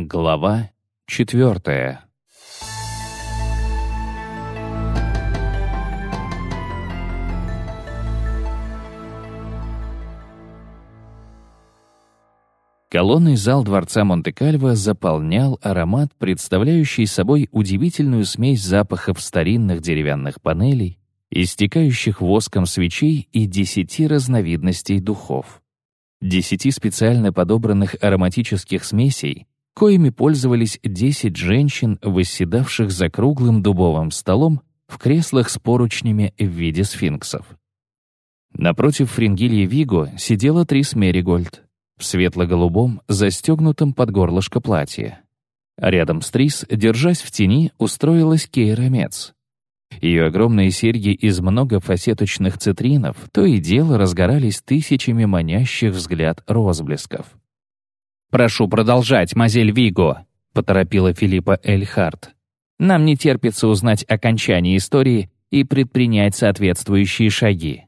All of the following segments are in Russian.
Глава четвертая. Колонный зал дворца Монте-Кальво заполнял аромат, представляющий собой удивительную смесь запахов старинных деревянных панелей, истекающих воском свечей и десяти разновидностей духов. Десяти специально подобранных ароматических смесей, коими пользовались десять женщин, восседавших за круглым дубовым столом в креслах с поручнями в виде сфинксов. Напротив Фрингильи Виго сидела Трис Меригольд в светло-голубом, застегнутом под горлышко платье. Рядом с Трис, держась в тени, устроилась Кейра Мец. Ее огромные серьги из многофасеточных цитринов то и дело разгорались тысячами манящих взгляд розблесков. «Прошу продолжать, мазель Виго», — поторопила Филиппа Эльхарт. «Нам не терпится узнать окончание истории и предпринять соответствующие шаги».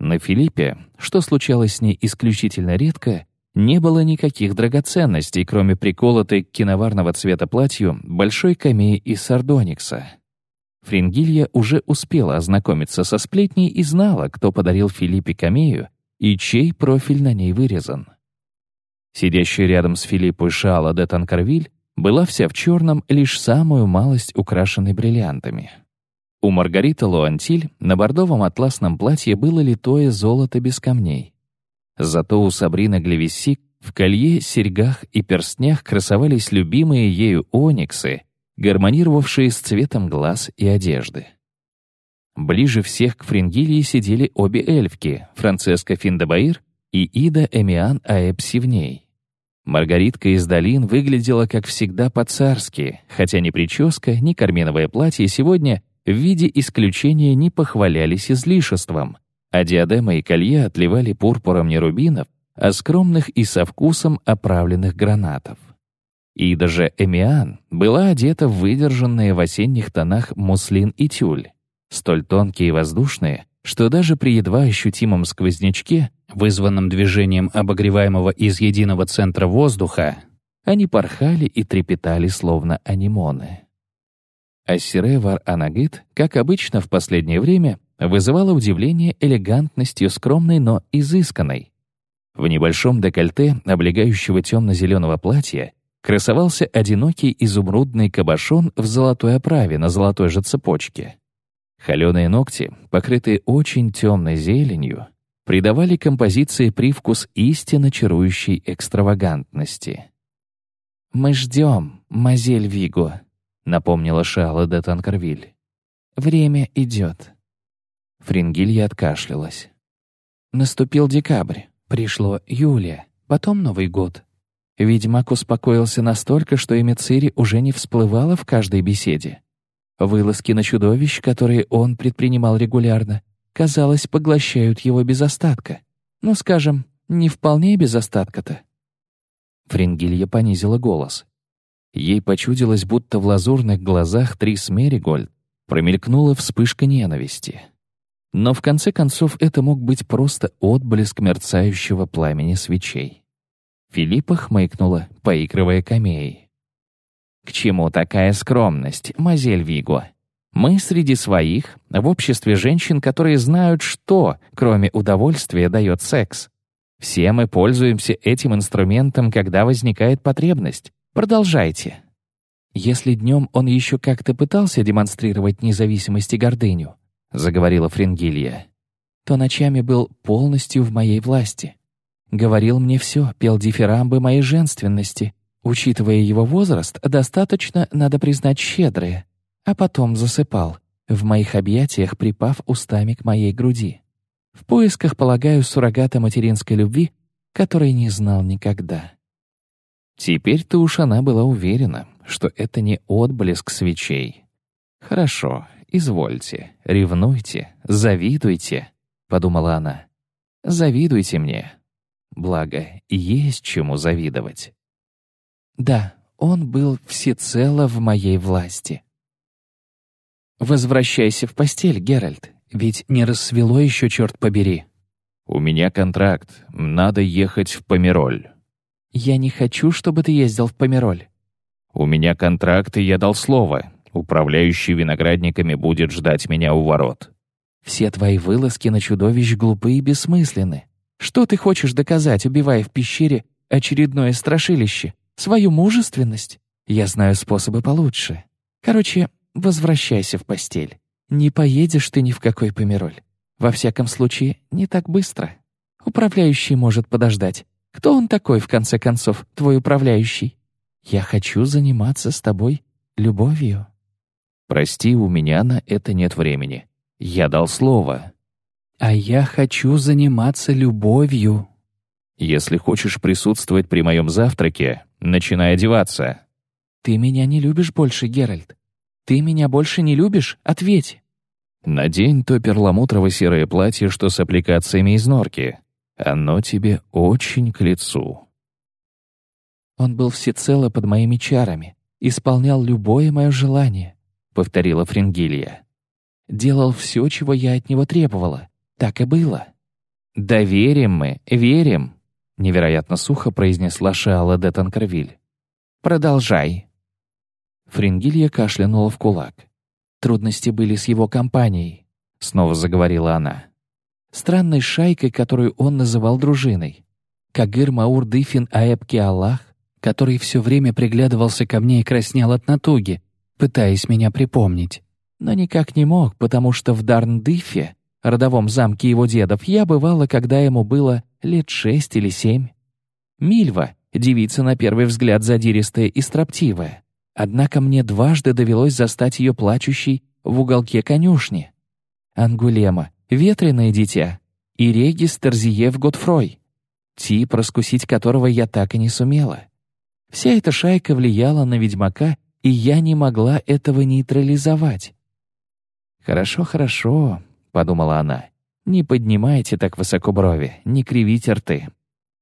На Филиппе, что случалось с ней исключительно редко, не было никаких драгоценностей, кроме приколотой к киноварного цвета платью большой камеи из сардоникса. Фрингилья уже успела ознакомиться со сплетней и знала, кто подарил Филиппе камею и чей профиль на ней вырезан. Сидящая рядом с Филиппой Шала де Танкарвиль была вся в черном, лишь самую малость украшенной бриллиантами. У Маргариты Луантиль на бордовом атласном платье было литое золото без камней. Зато у Сабрины Глевиссик в колье, серьгах и перстнях красовались любимые ею ониксы, гармонировавшие с цветом глаз и одежды. Ближе всех к Фрингилии сидели обе эльфки, Францеска Финдебаир и Ида Эмиан Аэб Сивней. Маргаритка из долин выглядела, как всегда, по-царски, хотя ни прическа, ни карминовое платье сегодня в виде исключения не похвалялись излишеством, а диадема и колье отливали пурпуром не рубинов, а скромных и со вкусом оправленных гранатов. И даже Эмиан была одета в выдержанные в осенних тонах муслин и тюль, столь тонкие и воздушные, что даже при едва ощутимом сквознячке, вызванном движением обогреваемого из единого центра воздуха, они порхали и трепетали, словно анимоны. Ассире Вар Анагит, как обычно в последнее время, вызывала удивление элегантностью скромной, но изысканной. В небольшом декольте облегающего темно-зеленого платья красовался одинокий изумрудный кабошон в золотой оправе на золотой же цепочке. Холеные ногти, покрытые очень темной зеленью, придавали композиции привкус истинно чарующей экстравагантности. «Мы ждем, мазель Виго», напомнила Шала де Танкервиль. «Время идет». Фрингилья откашлялась. Наступил декабрь, пришло июля, потом Новый год. Ведьмак успокоился настолько, что имя Цири уже не всплывало в каждой беседе. Вылазки на чудовищ, которые он предпринимал регулярно, казалось, поглощают его без остатка. Ну, скажем, не вполне без остатка-то. Фрингилья понизила голос. Ей почудилось, будто в лазурных глазах Трис Меригольд промелькнула вспышка ненависти. Но в конце концов это мог быть просто отблеск мерцающего пламени свечей. Филиппа хмыкнула, поигрывая камеей. «К чему такая скромность, мазель Виго? Мы среди своих, в обществе женщин, которые знают, что, кроме удовольствия, дает секс. Все мы пользуемся этим инструментом, когда возникает потребность. Продолжайте. Если днем он еще как-то пытался демонстрировать независимость и гордыню, заговорила Фрингилья, то ночами был полностью в моей власти. Говорил мне все, пел дифирамбы моей женственности. Учитывая его возраст, достаточно, надо признать, щедрые. А потом засыпал, в моих объятиях припав устами к моей груди. В поисках, полагаю, суррогата материнской любви, которой не знал никогда. Теперь-то уж она была уверена, что это не отблеск свечей. «Хорошо, извольте, ревнуйте, завидуйте», — подумала она. «Завидуйте мне. Благо, есть чему завидовать». «Да, он был всецело в моей власти». «Возвращайся в постель, Геральт, ведь не рассвело еще, черт побери». «У меня контракт, надо ехать в Помероль». «Я не хочу, чтобы ты ездил в Помероль». «У меня контракт, и я дал слово. Управляющий виноградниками будет ждать меня у ворот». «Все твои вылазки на чудовищ глупы и бессмысленны. Что ты хочешь доказать, убивая в пещере очередное страшилище? Свою мужественность? Я знаю способы получше. Короче, возвращайся в постель. Не поедешь ты ни в какой Помероль. Во всяком случае, не так быстро. Управляющий может подождать. Кто он такой, в конце концов, твой управляющий? Я хочу заниматься с тобой любовью. Прости, у меня на это нет времени. Я дал слово. А я хочу заниматься любовью. Если хочешь присутствовать при моем завтраке, начинай одеваться. Ты меня не любишь больше, Геральт. Ты меня больше не любишь? Ответь. Надень то перламутрово-серое платье, что с аппликациями из норки. Оно тебе очень к лицу. Он был всецело под моими чарами, исполнял любое мое желание, повторила Фрингилья. Делал все, чего я от него требовала. Так и было. «Да верим мы, верим», — невероятно сухо произнесла Шиала де Танкервиль. «Продолжай». Фрингилья кашлянула в кулак. Трудности были с его компанией, снова заговорила она. Странной шайкой, которую он называл дружиной. Кагыр Маур Дыфин Аэбки Аллах, который все время приглядывался ко мне и краснел от натуги, пытаясь меня припомнить. Но никак не мог, потому что в Дарндыфе, родовом замке его дедов, я бывала, когда ему было лет шесть или семь. Мильва, девица на первый взгляд задиристая и строптивая. Однако мне дважды довелось застать ее плачущей в уголке конюшни. Ангулема, ветреное дитя, и Регис Терзиев Готфрой, тип, раскусить которого я так и не сумела. Вся эта шайка влияла на ведьмака, и я не могла этого нейтрализовать. «Хорошо, хорошо», — подумала она. «Не поднимайте так высоко брови, не кривите рты.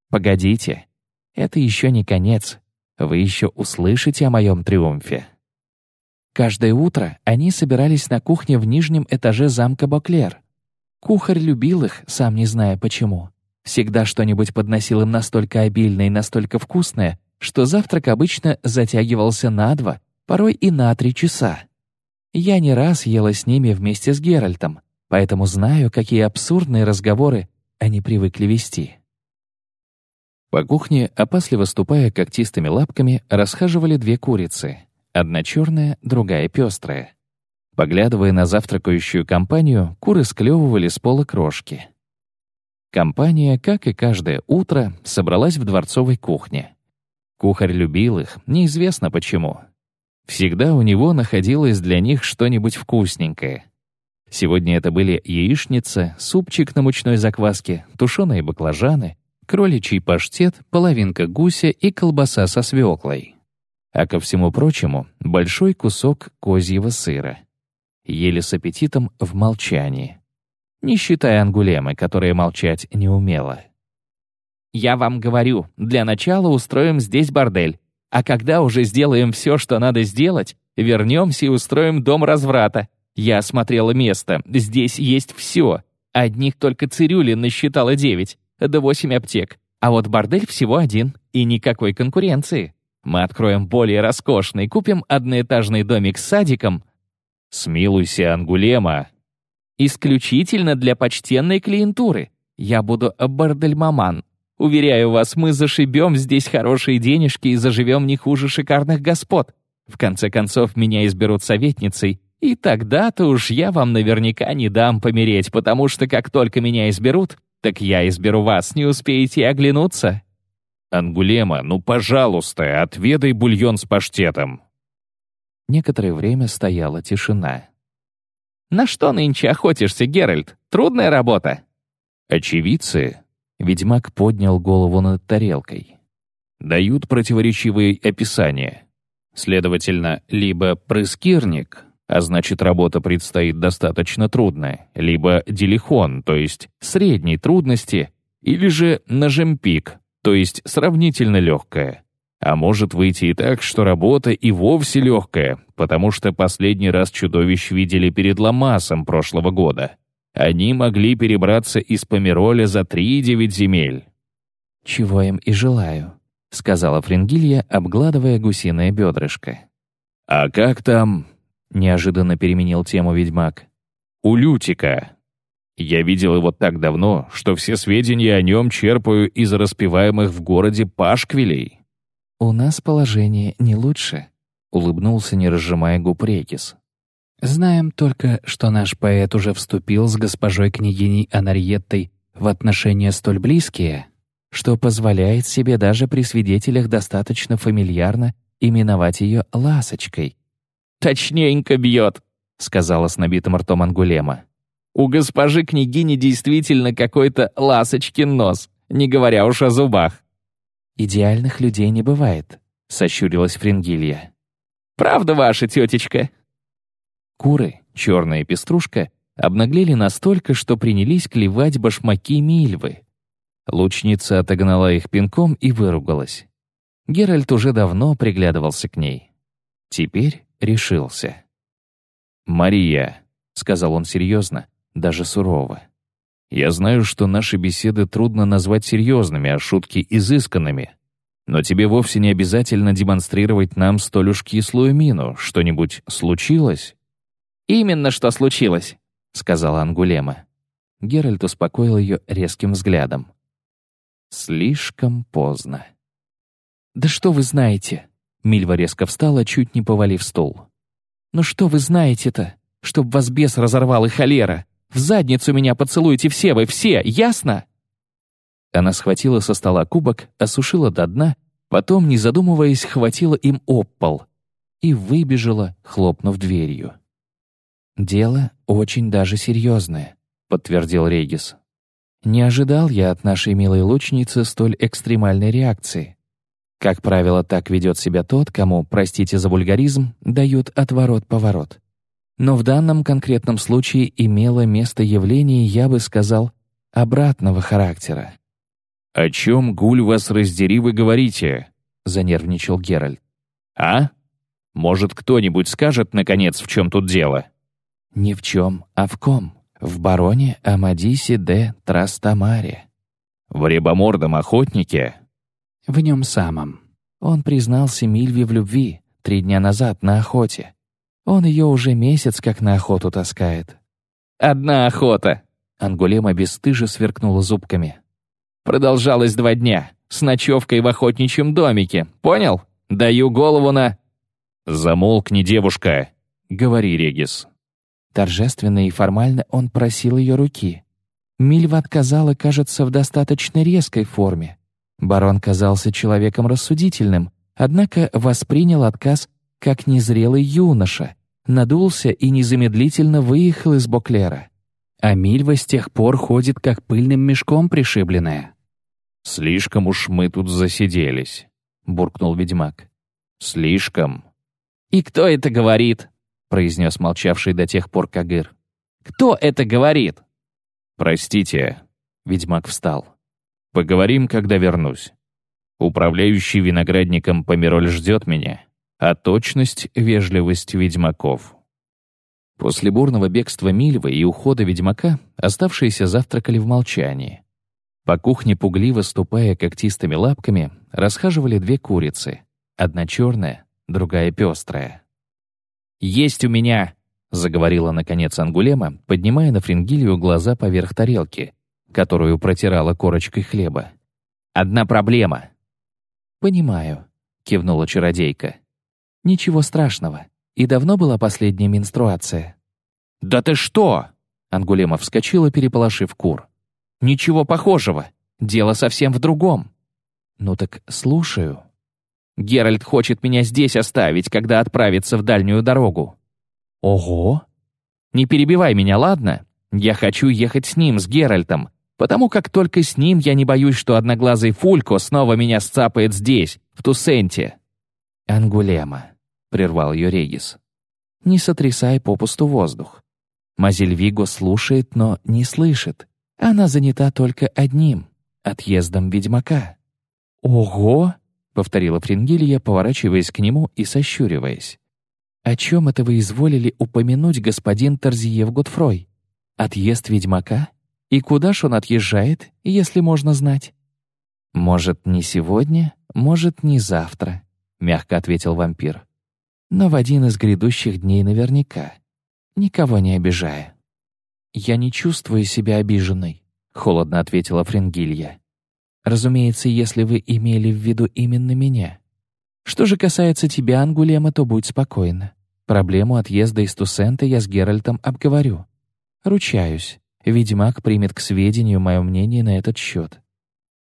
Погодите, это еще не конец вы еще услышите о моем триумфе». Каждое утро они собирались на кухне в нижнем этаже замка Боклер. Кухарь любил их, сам не зная почему. Всегда что-нибудь подносил им настолько обильное и настолько вкусное, что завтрак обычно затягивался на два, порой и на три часа. Я не раз ела с ними вместе с Геральтом, поэтому знаю, какие абсурдные разговоры они привыкли вести. По кухне, опасливо ступая когтистыми лапками, расхаживали две курицы. Одна черная, другая пестрая. Поглядывая на завтракающую компанию, куры склевывали с пола крошки. Компания, как и каждое утро, собралась в дворцовой кухне. Кухарь любил их, неизвестно почему. Всегда у него находилось для них что-нибудь вкусненькое. Сегодня это были яичница, супчик на мучной закваске, тушеные баклажаны, кроличий паштет, половинка гуся и колбаса со свеклой. А ко всему прочему, большой кусок козьего сыра. Ели с аппетитом в молчании. Не считая ангулемы, которая молчать не умела. «Я вам говорю, для начала устроим здесь бордель, а когда уже сделаем все, что надо сделать, вернемся и устроим дом разврата. Я осмотрела место, здесь есть все. Одних только цирюлин насчитала девять да восемь аптек. А вот бордель всего один, и никакой конкуренции. Мы откроем более роскошный, купим одноэтажный домик с садиком. Смилуйся, Ангулема. Исключительно для почтенной клиентуры. Я буду бордель-маман. Уверяю вас, мы зашибем здесь хорошие денежки и заживем не хуже шикарных господ. В конце концов, меня изберут советницей, и тогда-то уж я вам наверняка не дам помереть, потому что как только меня изберут, так я изберу вас, не успеете оглянуться». «Ангулема, ну, пожалуйста, отведай бульон с паштетом». Некоторое время стояла тишина. «На что нынче охотишься, Геральт? Трудная работа?» «Очевидцы?» Ведьмак поднял голову над тарелкой. «Дают противоречивые описания. Следовательно, либо прыскирник, а значит работа предстоит достаточно трудная, либо делихон, то есть средней трудности, или же нажемпик, то есть сравнительно легкая. А может выйти и так, что работа и вовсе легкая, потому что последний раз чудовищ видели перед Ламасом прошлого года. Они могли перебраться из Помероля за три девять земель. Чего им и желаю. сказала Фрингилья, обгладывая гусиное бедрышко. «А как там?» — неожиданно переменил тему ведьмак. «У Лютика. Я видел его так давно, что все сведения о нем черпаю из распеваемых в городе пашквилей». «У нас положение не лучше», — улыбнулся, не разжимая губ Рекис. «Знаем только, что наш поэт уже вступил с госпожой княгиней Анарьеттой в отношения столь близкие, что позволяет себе даже при свидетелях достаточно фамильярно именовать ее «ласочкой». «Точненько бьет», — сказала с набитым ртом Ангулема. «У госпожи княгини действительно какой-то ласочкин нос, не говоря уж о зубах». «Идеальных людей не бывает», — сощурилась Фрингилья. «Правда ваша, тетечка?» Куры, черная пеструшка, обнаглели настолько, что принялись клевать башмаки Мильвы. Лучница отогнала их пинком и выругалась. Геральт уже давно приглядывался к ней. Теперь решился. «Мария», — сказал он серьезно, даже сурово. «Я знаю, что наши беседы трудно назвать серьезными, а шутки — изысканными. Но тебе вовсе не обязательно демонстрировать нам столь уж кислую мину. Что-нибудь случилось?» «Именно что случилось», — сказала Ангулема. Геральт успокоил ее резким взглядом. Слишком поздно. «Да что вы знаете?» Мильва резко встала, чуть не повалив стул. «Ну что вы знаете-то? Чтоб вас бес разорвал и холера! В задницу меня поцелуйте все вы, все, ясно?» Она схватила со стола кубок, осушила до дна, потом, не задумываясь, хватила им об пол и выбежала, хлопнув дверью. «Дело очень даже серьезное», — подтвердил Регис. «Не ожидал я от нашей милой лучницы столь экстремальной реакции. Как правило, так ведет себя тот, кому, простите за вульгаризм, дают отворот-поворот. Но в данном конкретном случае имело место явление, я бы сказал, обратного характера. «О чем, гуль вас раздери, вы говорите?» — занервничал Геральт. «А? Может, кто-нибудь скажет, наконец, в чем тут дело?» Ни в чем, а в ком. В бароне Амадисе де Трастамаре. В рябомордом охотнике? В нем самом. Он признался Мильве в любви три дня назад на охоте. Он ее уже месяц как на охоту таскает. «Одна охота!» Ангулема бесстыже сверкнула зубками. «Продолжалось два дня, с ночевкой в охотничьем домике. Понял? Даю голову на...» «Замолкни, девушка!» — говори, Регис. Торжественно и формально он просил ее руки. Мильва отказала, кажется, в достаточно резкой форме. Барон казался человеком рассудительным, однако воспринял отказ как незрелый юноша, надулся и незамедлительно выехал из Боклера. А Мильва с тех пор ходит как пыльным мешком пришибленная. «Слишком уж мы тут засиделись», — буркнул ведьмак. «Слишком». «И кто это говорит?» — произнес молчавший до тех пор Кагыр. «Кто это говорит?» «Простите», — ведьмак встал. «Поговорим, когда вернусь. Управляющий виноградником Помироль ждет меня, а точность — вежливость ведьмаков». После бурного бегства Мильвы и ухода ведьмака оставшиеся завтракали в молчании. По кухне, пугливо ступая когтистыми лапками, расхаживали две курицы. Одна черная, другая пестрая. «Есть у меня!» — заговорила, наконец, Ангулема, поднимая на фрингилию глаза поверх тарелки, которую протирала корочкой хлеба. «Одна проблема!» «Понимаю», — кивнула чародейка. «Ничего страшного. И давно была последняя менструация?» «Да ты что?» — Ангулема вскочила, переполошив кур. «Ничего похожего. Дело совсем в другом». «Ну так слушаю», Геральт хочет меня здесь оставить, когда отправится в дальнюю дорогу». «Ого!» «Не перебивай меня, ладно? Я хочу ехать с ним, с Геральтом, потому как только с ним я не боюсь, что одноглазый Фулько снова меня сцапает здесь, в Тусенте». «Ангулема», — прервал ее Регис. «Не сотрясай попусту воздух. Мазельвиго слушает, но не слышит. Она занята только одним — отъездом ведьмака». «Ого!» повторила Фрингилья, поворачиваясь к нему и сощуриваясь. «О чем это вы изволили упомянуть, господин Торзиев Готфрой? Отъезд ведьмака? И куда ж он отъезжает, если можно знать? Может, не сегодня, может, не завтра», — мягко ответил вампир. «Но в один из грядущих дней наверняка, никого не обижая». «Я не чувствую себя обиженной», — холодно ответила Фрингилья. «Разумеется, если вы имели в виду именно меня. Что же касается тебя, Ангулема, то будь спокойна. Проблему отъезда из Тусента я с Геральтом обговорю. Ручаюсь, ведьмак примет к сведению мое мнение на этот счет.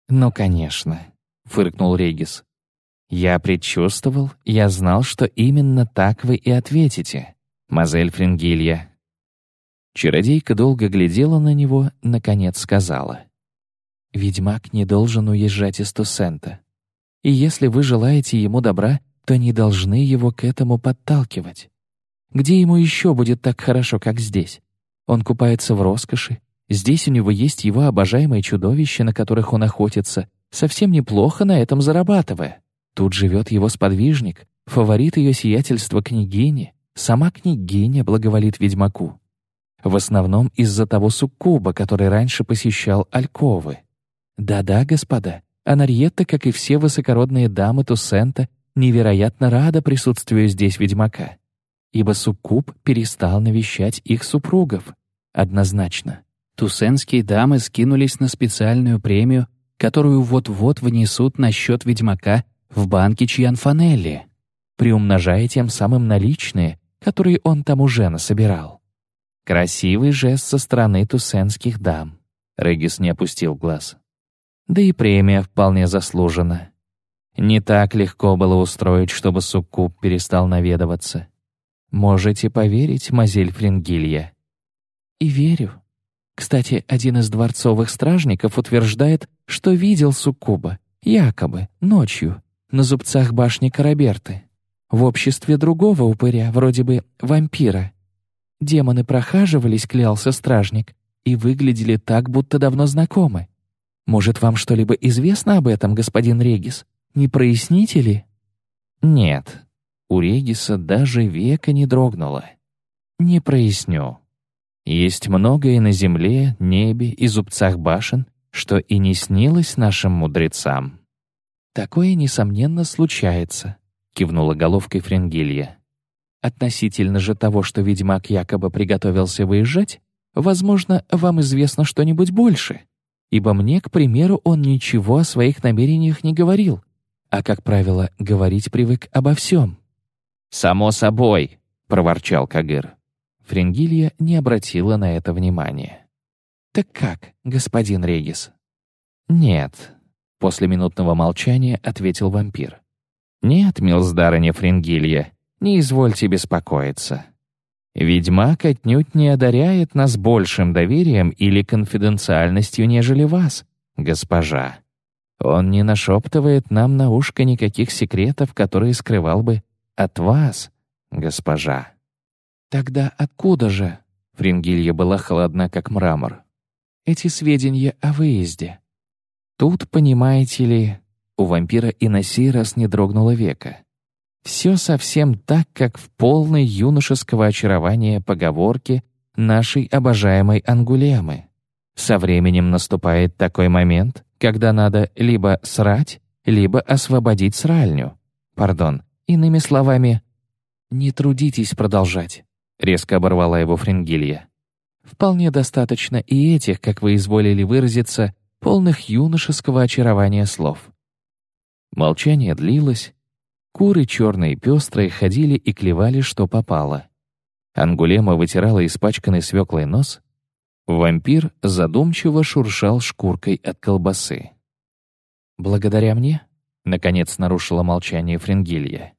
«Ну, конечно», — фыркнул Регис. «Я предчувствовал, я знал, что именно так вы и ответите, мазель Фрингилья». Чародейка долго глядела на него, наконец сказала. «Ведьмак не должен уезжать из Тусента. И если вы желаете ему добра, то не должны его к этому подталкивать. Где ему еще будет так хорошо, как здесь? Он купается в роскоши, Здесь у него есть его обожаемые чудовища, на которых он охотится, совсем неплохо на этом зарабатывая. Тут живет его сподвижник, фаворит ее сиятельства княгини. Сама княгиня благоволит ведьмаку. В основном из-за того суккуба, который раньше посещал Альковы. Да-да, господа, Анарьетта, как и все высокородные дамы Туссента, невероятно рада присутствию здесь ведьмака, ибо суккуб перестал навещать их супругов. Однозначно. Тусенские дамы скинулись на специальную премию, которую вот-вот внесут на счет ведьмака в банке Чьянфанелли, приумножая тем самым наличные, которые он там уже насобирал. Красивый жест со стороны тусенских дам. Регис не опустил глаз. Да и премия вполне заслужена. Не так легко было устроить, чтобы суккуб перестал наведываться. Можете поверить, Мазель Фрингилья? И верю, кстати, один из дворцовых стражников утверждает, что видел суккуба, якобы, ночью, на зубцах башни Караберты, в обществе другого упыря, вроде бы вампира. Демоны прохаживались, клялся стражник, и выглядели так, будто давно знакомы. Может, вам что-либо известно об этом, господин Регис? Не проясните ли? Нет. У Региса даже века не дрогнуло. Не проясню. Есть многое на земле, небе и зубцах башен, что и не снилось нашим мудрецам. «Такое, несомненно, случается», — кивнула головкой Френгилья. «Относительно же того, что ведьмак якобы приготовился выезжать, возможно, вам известно что-нибудь больше, ибо мне, к примеру, он ничего о своих намерениях не говорил, а, как правило, говорить привык обо всем». «Само собой», — проворчал Кагыр. Фрингилья не обратила на это внимания. «Так как, господин Регис?» «Нет», — после минутного молчания ответил вампир. «Нет, милздарыня Фрингилья, не извольте беспокоиться. Ведьмак отнюдь не одаряет нас большим доверием или конфиденциальностью, нежели вас, госпожа. Он не нашептывает нам на ушко никаких секретов, которые скрывал бы от вас, госпожа». «Тогда откуда же?» Фрингилья была холодна, как мрамор. «Эти сведения о выезде». Тут, понимаете ли, у вампира и на сей раз не дрогнуло века. Все совсем так, как в полной юношеского очарования поговорки нашей обожаемой Ангулемы. Со временем наступает такой момент, когда надо либо срать, либо освободить сральню. Пардон, иными словами, не трудитесь продолжать. Резко оборвала его Фрингилья. «Вполне достаточно и этих, как вы изволили выразиться, полных юношеского очарования слов». Молчание длилось. Куры черные и пестрые ходили и клевали, что попало. Ангулема вытирала испачканный свеклой нос. Вампир задумчиво шуршал шкуркой от колбасы. «Благодаря мне?» — наконец нарушила молчание Фрингилья.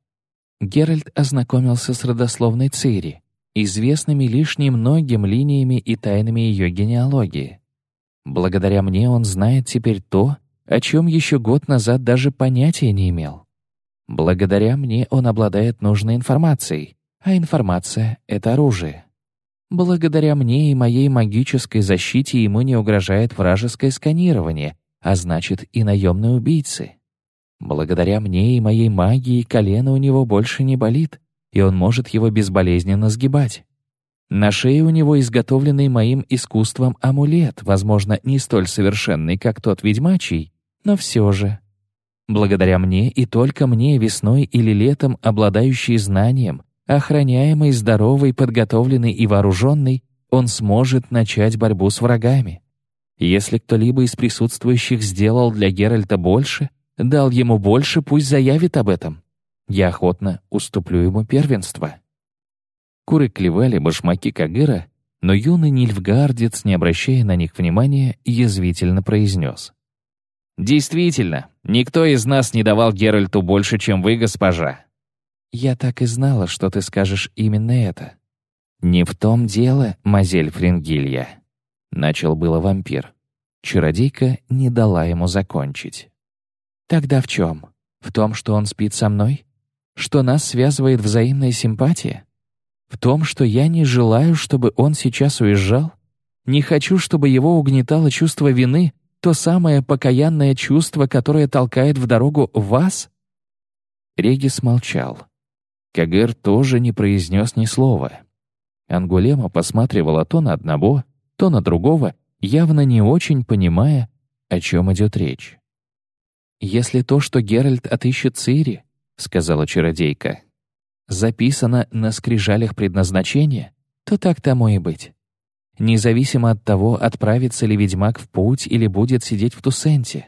Геральт ознакомился с родословной Цири, известными лишь немногим линиями и тайнами ее генеалогии. Благодаря мне он знает теперь то, о чем еще год назад даже понятия не имел. Благодаря мне он обладает нужной информацией, а информация — это оружие. Благодаря мне и моей магической защите ему не угрожает вражеское сканирование, а значит и наемные убийцы. Благодаря мне и моей магии колено у него больше не болит, и он может его безболезненно сгибать. На шее у него изготовленный моим искусством амулет, возможно, не столь совершенный, как тот ведьмачий, но все же. Благодаря мне и только мне весной или летом обладающий знанием, охраняемый, здоровый, подготовленный и вооруженный, он сможет начать борьбу с врагами. Если кто-либо из присутствующих сделал для Геральта больше, дал ему больше, пусть заявит об этом. Я охотно уступлю ему первенство. Куры клевали башмаки Кагыра, но юный нильфгардец, не обращая на них внимания, язвительно произнес. «Действительно, никто из нас не давал Геральту больше, чем вы, госпожа». «Я так и знала, что ты скажешь именно это». «Не в том дело, мазель Фрингилья», — начал было вампир. Чародейка не дала ему закончить. «Тогда в чем? В том, что он спит со мной? Что нас связывает взаимная симпатия? В том, что я не желаю, чтобы он сейчас уезжал? Не хочу, чтобы его угнетало чувство вины, то самое покаянное чувство, которое толкает в дорогу вас?» Регис молчал. Кагер тоже не произнес ни слова. Ангулема посматривала то на одного, то на другого, явно не очень понимая, о чем идет речь. «Если то, что Геральт отыщет Цири, — сказала чародейка, — записано на скрижалях предназначения, то так тому и быть. Независимо от того, отправится ли ведьмак в путь или будет сидеть в Тусенте.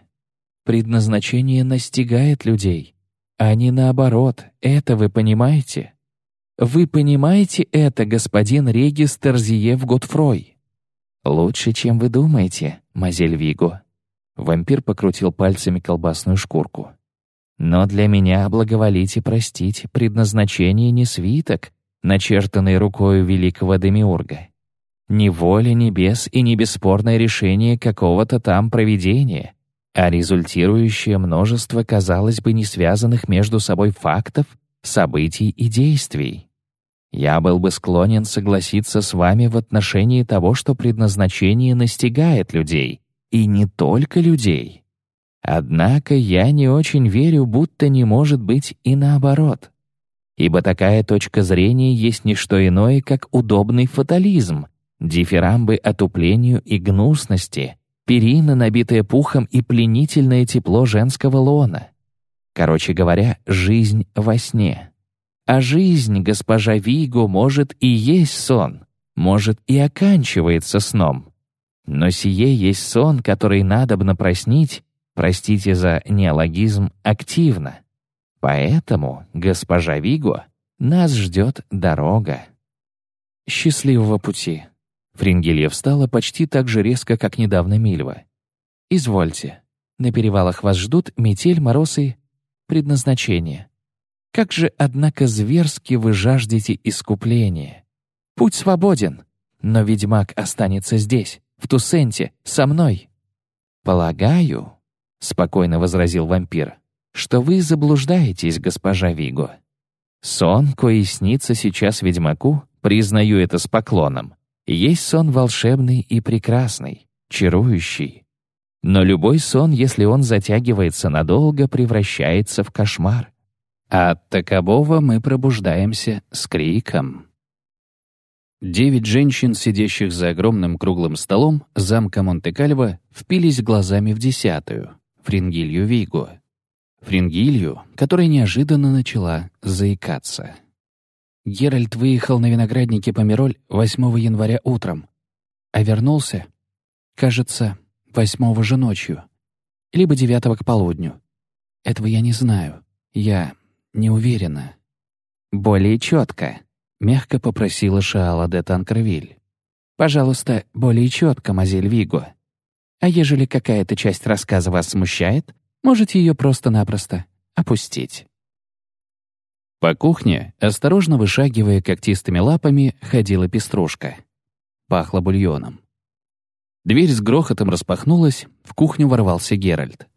Предназначение настигает людей, а не наоборот, это вы понимаете? Вы понимаете это, господин Регис Терзиев Готфрой? Лучше, чем вы думаете, мазель Виго. Вампир покрутил пальцами колбасную шкурку. «Но для меня благоволите простить предназначение не свиток, начертанный рукою великого Демиурга. Не воля небес и не бесспорное решение какого-то там провидения, а результирующее множество, казалось бы, не связанных между собой фактов, событий и действий. Я был бы склонен согласиться с вами в отношении того, что предназначение настигает людей, и не только людей. Однако я не очень верю, будто не может быть и наоборот. Ибо такая точка зрения есть не что иное, как удобный фатализм, дифирамбы отуплению и гнусности, перина, набитая пухом и пленительное тепло женского лона. Короче говоря, жизнь во сне. А жизнь, госпожа Виго, может и есть сон, может и оканчивается сном. Но сие есть сон, который надобно проснить, простите за неологизм, активно. Поэтому, госпожа Виго, нас ждет дорога. Счастливого пути. Фрингелья встала почти так же резко, как недавно Мильва. «Извольте. На перевалах вас ждут метель, мороз и предназначение. Как же, однако, зверски вы жаждете искупления. Путь свободен, но ведьмак останется здесь в Тусенте, со мной». «Полагаю», — спокойно возразил вампир, «что вы заблуждаетесь, госпожа Виго. Сон, кое снится сейчас ведьмаку, признаю это с поклоном, есть сон волшебный и прекрасный, чарующий. Но любой сон, если он затягивается надолго, превращается в кошмар. А от такового мы пробуждаемся с криком. Девять женщин, сидящих за огромным круглым столом замка Монте-Кальво, впились глазами в десятую, Фрингилью Виго. Фрингилью, которая неожиданно начала заикаться. Геральт выехал на винограднике Помероль 8 января утром, а вернулся, кажется, 8 же ночью, либо 9 к полудню. Этого я не знаю, я не уверена. Более четко, Мягко попросила Шаала де Танкервиль. «Пожалуйста, более четко, мазель Виго. А ежели какая-то часть рассказа вас смущает, можете ее просто-напросто опустить». По кухне, осторожно вышагивая когтистыми лапами, ходила пеструшка. Пахло бульоном. Дверь с грохотом распахнулась, в кухню ворвался Геральт.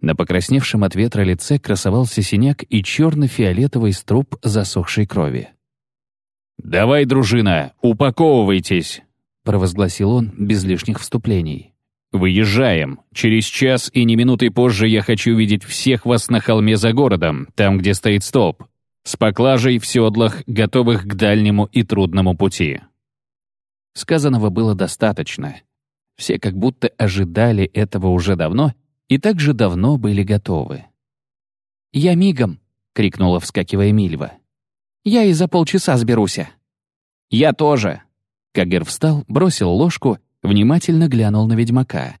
На покрасневшем от ветра лице красовался синяк и черно-фиолетовый струп засохшей крови. «Давай, дружина, упаковывайтесь!» — провозгласил он без лишних вступлений. «Выезжаем. Через час и не минутой позже я хочу видеть всех вас на холме за городом, там, где стоит столб, с поклажей в седлах, готовых к дальнему и трудному пути». Сказанного было достаточно. Все как будто ожидали этого уже давно и также давно были готовы. «Я мигом!» — крикнула, вскакивая Мильва. «Я и за полчаса сберуся». «Я тоже!» Кагер встал, бросил ложку, внимательно глянул на ведьмака.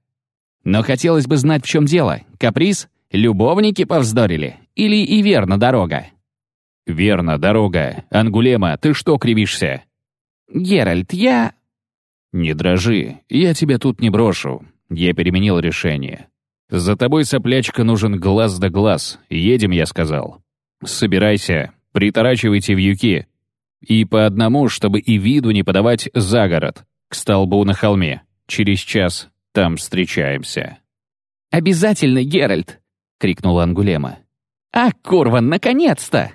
«Но хотелось бы знать, в чем дело. Каприз? Любовники повздорили? Или и верно дорога?» «Верно, дорога. Ангулема, ты что кривишься?» «Геральт, я...» «Не дрожи, я тебя тут не брошу. Я переменил решение. За тобой, соплячка, нужен глаз да глаз. Едем, я сказал. Собирайся, приторачивайте вьюки. И по одному, чтобы и виду не подавать за город, к столбу на холме. Через час там встречаемся». «Обязательно, Геральт!» — крикнула Ангулема. «А, курва, наконец-то!»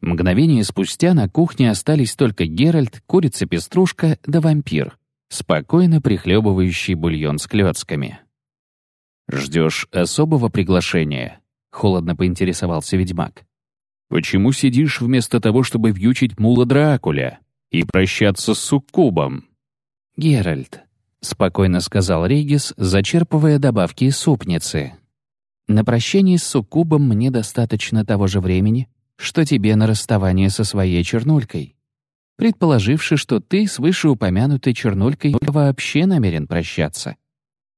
Мгновение спустя на кухне остались только Геральт, курица-пеструшка да вампир, спокойно прихлебывающий бульон с клёцками. «Ждешь особого приглашения?» — холодно поинтересовался ведьмак. «Почему сидишь вместо того, чтобы вьючить мула Дракуля и прощаться с суккубом?» «Геральт», — спокойно сказал Регис, зачерпывая добавки из супницы. «На прощении с суккубом мне достаточно того же времени, что тебе на расставание со своей чернулькой. Предположивши, что ты с вышеупомянутой чернулькой вообще намерен прощаться.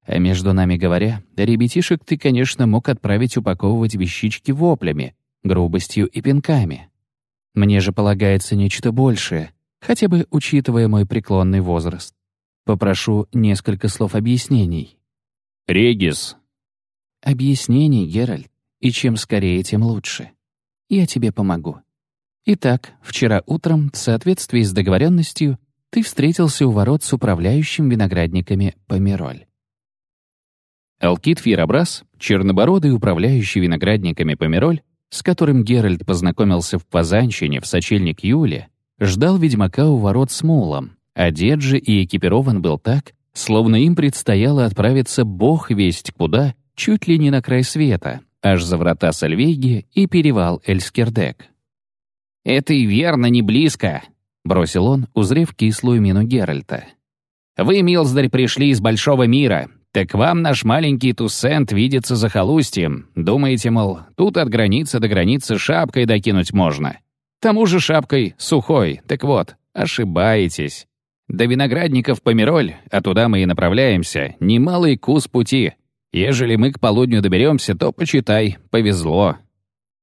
А между нами говоря, ребятишек ты, конечно, мог отправить упаковывать вещички воплями, грубостью и пинками. Мне же полагается нечто большее, хотя бы учитывая мой преклонный возраст. Попрошу несколько слов объяснений. «Регис». «Объяснений, Геральт, и чем скорее, тем лучше. Я тебе помогу. Итак, вчера утром, в соответствии с договоренностью, ты встретился у ворот с управляющим виноградниками Помироль. Алкит Фьерабрас, чернобородый управляющий виноградниками Помироль, с которым Геральт познакомился в Пазанщине в сочельник Юли, ждал ведьмака у ворот с мулом, одет же и экипирован был так, словно им предстояло отправиться бог весть куда, чуть ли не на край света, аж за врата Сальвейги и перевал Эльскердек. «Это и верно не близко», — бросил он, узрев кислую мину Геральта. «Вы, Милздарь, пришли из большого мира, так вам наш маленький Туссент видится захолустьем. Думаете, мол, тут от границы до границы шапкой докинуть можно. Тому же шапкой сухой. Так вот, ошибаетесь. До виноградников Помироль, а туда мы и направляемся, немалый кус пути. Ежели мы к полудню доберемся, то, почитай, повезло».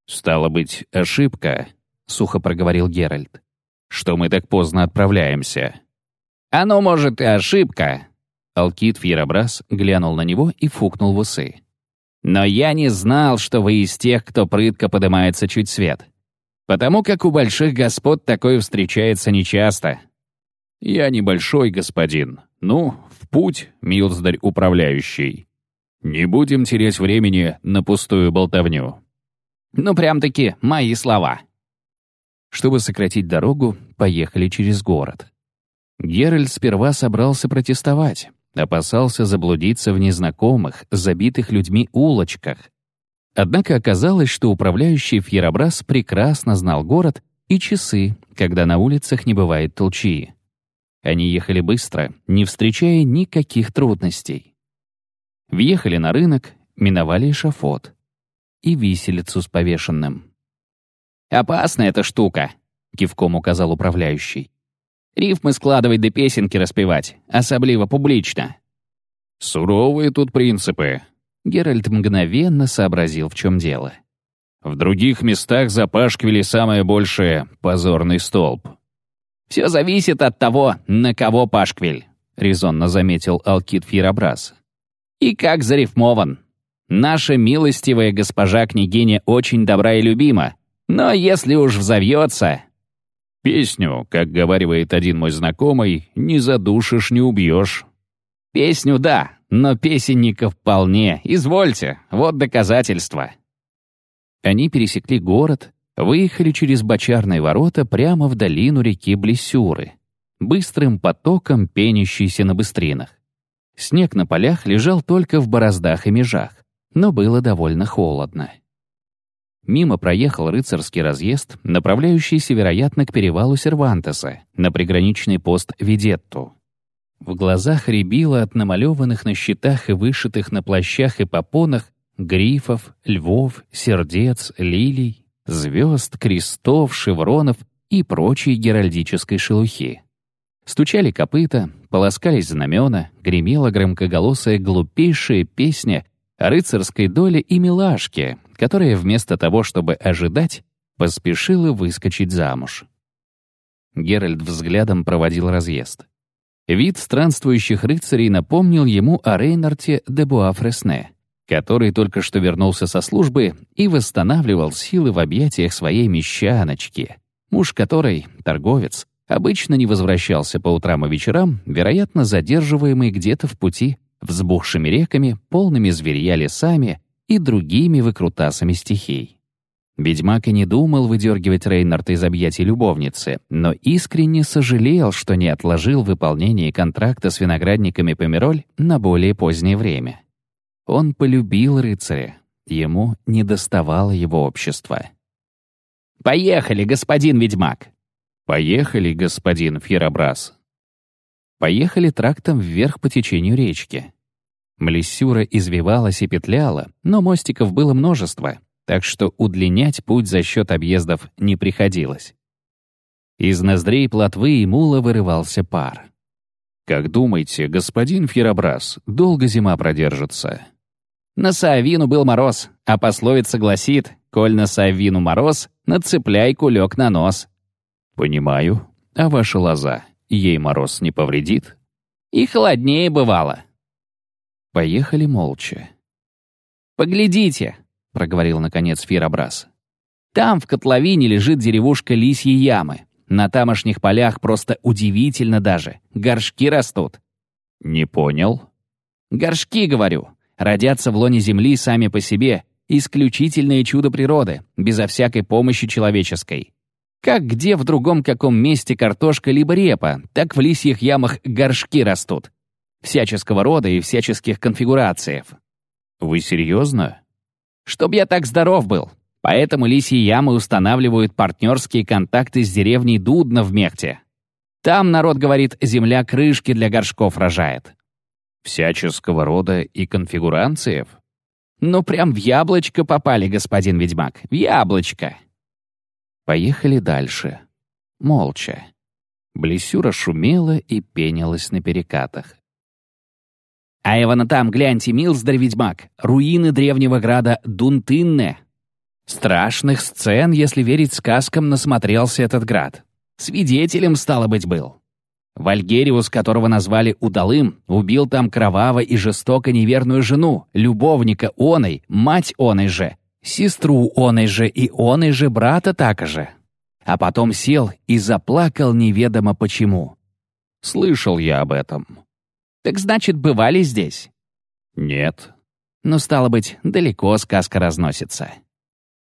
«Стало быть, ошибка», — сухо проговорил Геральт. «Что мы так поздно отправляемся?» «Оно, может, и ошибка, Алкид Фьерабрас глянул на него и фукнул в усы. «Но я не знал, что вы из тех, кто прытко поднимается чуть свет. Потому как у больших господ такое встречается нечасто». «Я небольшой господин. Ну, в путь, милздарь управляющий. Не будем терять времени на пустую болтовню». «Ну, прям-таки мои слова». Чтобы сократить дорогу, поехали через город. Геральт сперва собрался протестовать, опасался заблудиться в незнакомых, забитых людьми улочках. Однако оказалось, что управляющий Фьерабрас прекрасно знал город и часы, когда на улицах не бывает толчии. Они ехали быстро, не встречая никаких трудностей. Въехали на рынок, миновали эшафот и виселицу с повешенным. «Опасная эта штука», — кивком указал управляющий. Рифмы складывать да песенки распевать, особливо публично. Суровые тут принципы. Геральт мгновенно сообразил, в чем дело. В других местах за Пашквили самое большее — позорный столб. «Все зависит от того, на кого Пашквиль», — резонно заметил Алкит Фирабрас. «И как зарифмован. Наша милостивая госпожа-княгиня очень добра и любима, но если уж взовьется, Песню, как говаривает один мой знакомый, не задушишь, не убьешь. Песню да, но песенников вполне. Извольте, вот доказательства. Они пересекли город, выехали через бочарные ворота прямо в долину реки Блесюры, быстрым потоком пенящейся на быстринах. Снег на полях лежал только в бороздах и межах, но было довольно холодно. Мимо проехал рыцарский разъезд, направляющийся, вероятно, к перевалу Сервантеса, на приграничный пост Видетту. В глазах рябило от намалеванных на щитах и вышитых на плащах и попонах грифов, львов, сердец, лилий, звезд, крестов, шевронов и прочей геральдической шелухи. Стучали копыта, полоскались знамена, гремела громкоголосая глупейшая песня о рыцарской доле и милашке, которая вместо того, чтобы ожидать, поспешила выскочить замуж. Геральт взглядом проводил разъезд. Вид странствующих рыцарей напомнил ему о Рейнарте де Буафресне, который только что вернулся со службы и восстанавливал силы в объятиях своей мещаночки, муж которой, торговец, обычно не возвращался по утрам и вечерам, вероятно, задерживаемый где-то в пути взбухшими реками, полными зверья лесами и другими выкрутасами стихий. Ведьмак и не думал выдергивать Рейнарда из объятий любовницы, но искренне сожалел, что не отложил выполнение контракта с виноградниками Помероль на более позднее время. Он полюбил рыцаря, ему не доставало его общества. «Поехали, господин ведьмак!» «Поехали, господин Фьеробрас!» Поехали трактом вверх по течению речки. Млессюра извивалась и петляла, но мостиков было множество — так что удлинять путь за счет объездов не приходилось. Из ноздрей плотвы и мула вырывался пар. «Как думаете, господин Фьеробрас, долго зима продержится?» На Саавину был мороз, а пословица гласит «Коль на Саавину мороз, нацепляй кулек на нос». «Понимаю. А ваша лоза, ей мороз не повредит?» «И холоднее бывало». Поехали молча. «Поглядите, — проговорил наконец Фиробраз. «Там, в котловине, лежит деревушка Лисьи Ямы. На тамошних полях просто удивительно даже. Горшки растут». «Не понял». «Горшки, говорю. Родятся в лоне земли сами по себе. Исключительное чудо природы, безо всякой помощи человеческой. Как где в другом каком месте картошка либо репа, так в лисьих ямах горшки растут. Всяческого рода и всяческих конфигурациев». «Вы серьезно?» Чтоб я так здоров был. Поэтому лисьи ямы устанавливают партнерские контакты с деревней Дудно в Мехте. Там, народ говорит, земля крышки для горшков рожает. Всяческого рода и конфигурациев? Ну, прям в яблочко попали, господин ведьмак, в яблочко. Поехали дальше. Молча. Блесюра шумела и пенилась на перекатах. А Эвана там, гляньте, Милсдер ведьмак, руины древнего града Дунтынне. Страшных сцен, если верить сказкам, насмотрелся этот град. Свидетелем, стало быть, был. Вальгериус, которого назвали Удалым, убил там кроваво и жестоко неверную жену, любовника оной, мать оной же, сестру оной же и оной же брата так же. А потом сел и заплакал неведомо почему. Слышал я об этом. Так значит, бывали здесь? Нет. Ну, стало быть, далеко сказка разносится.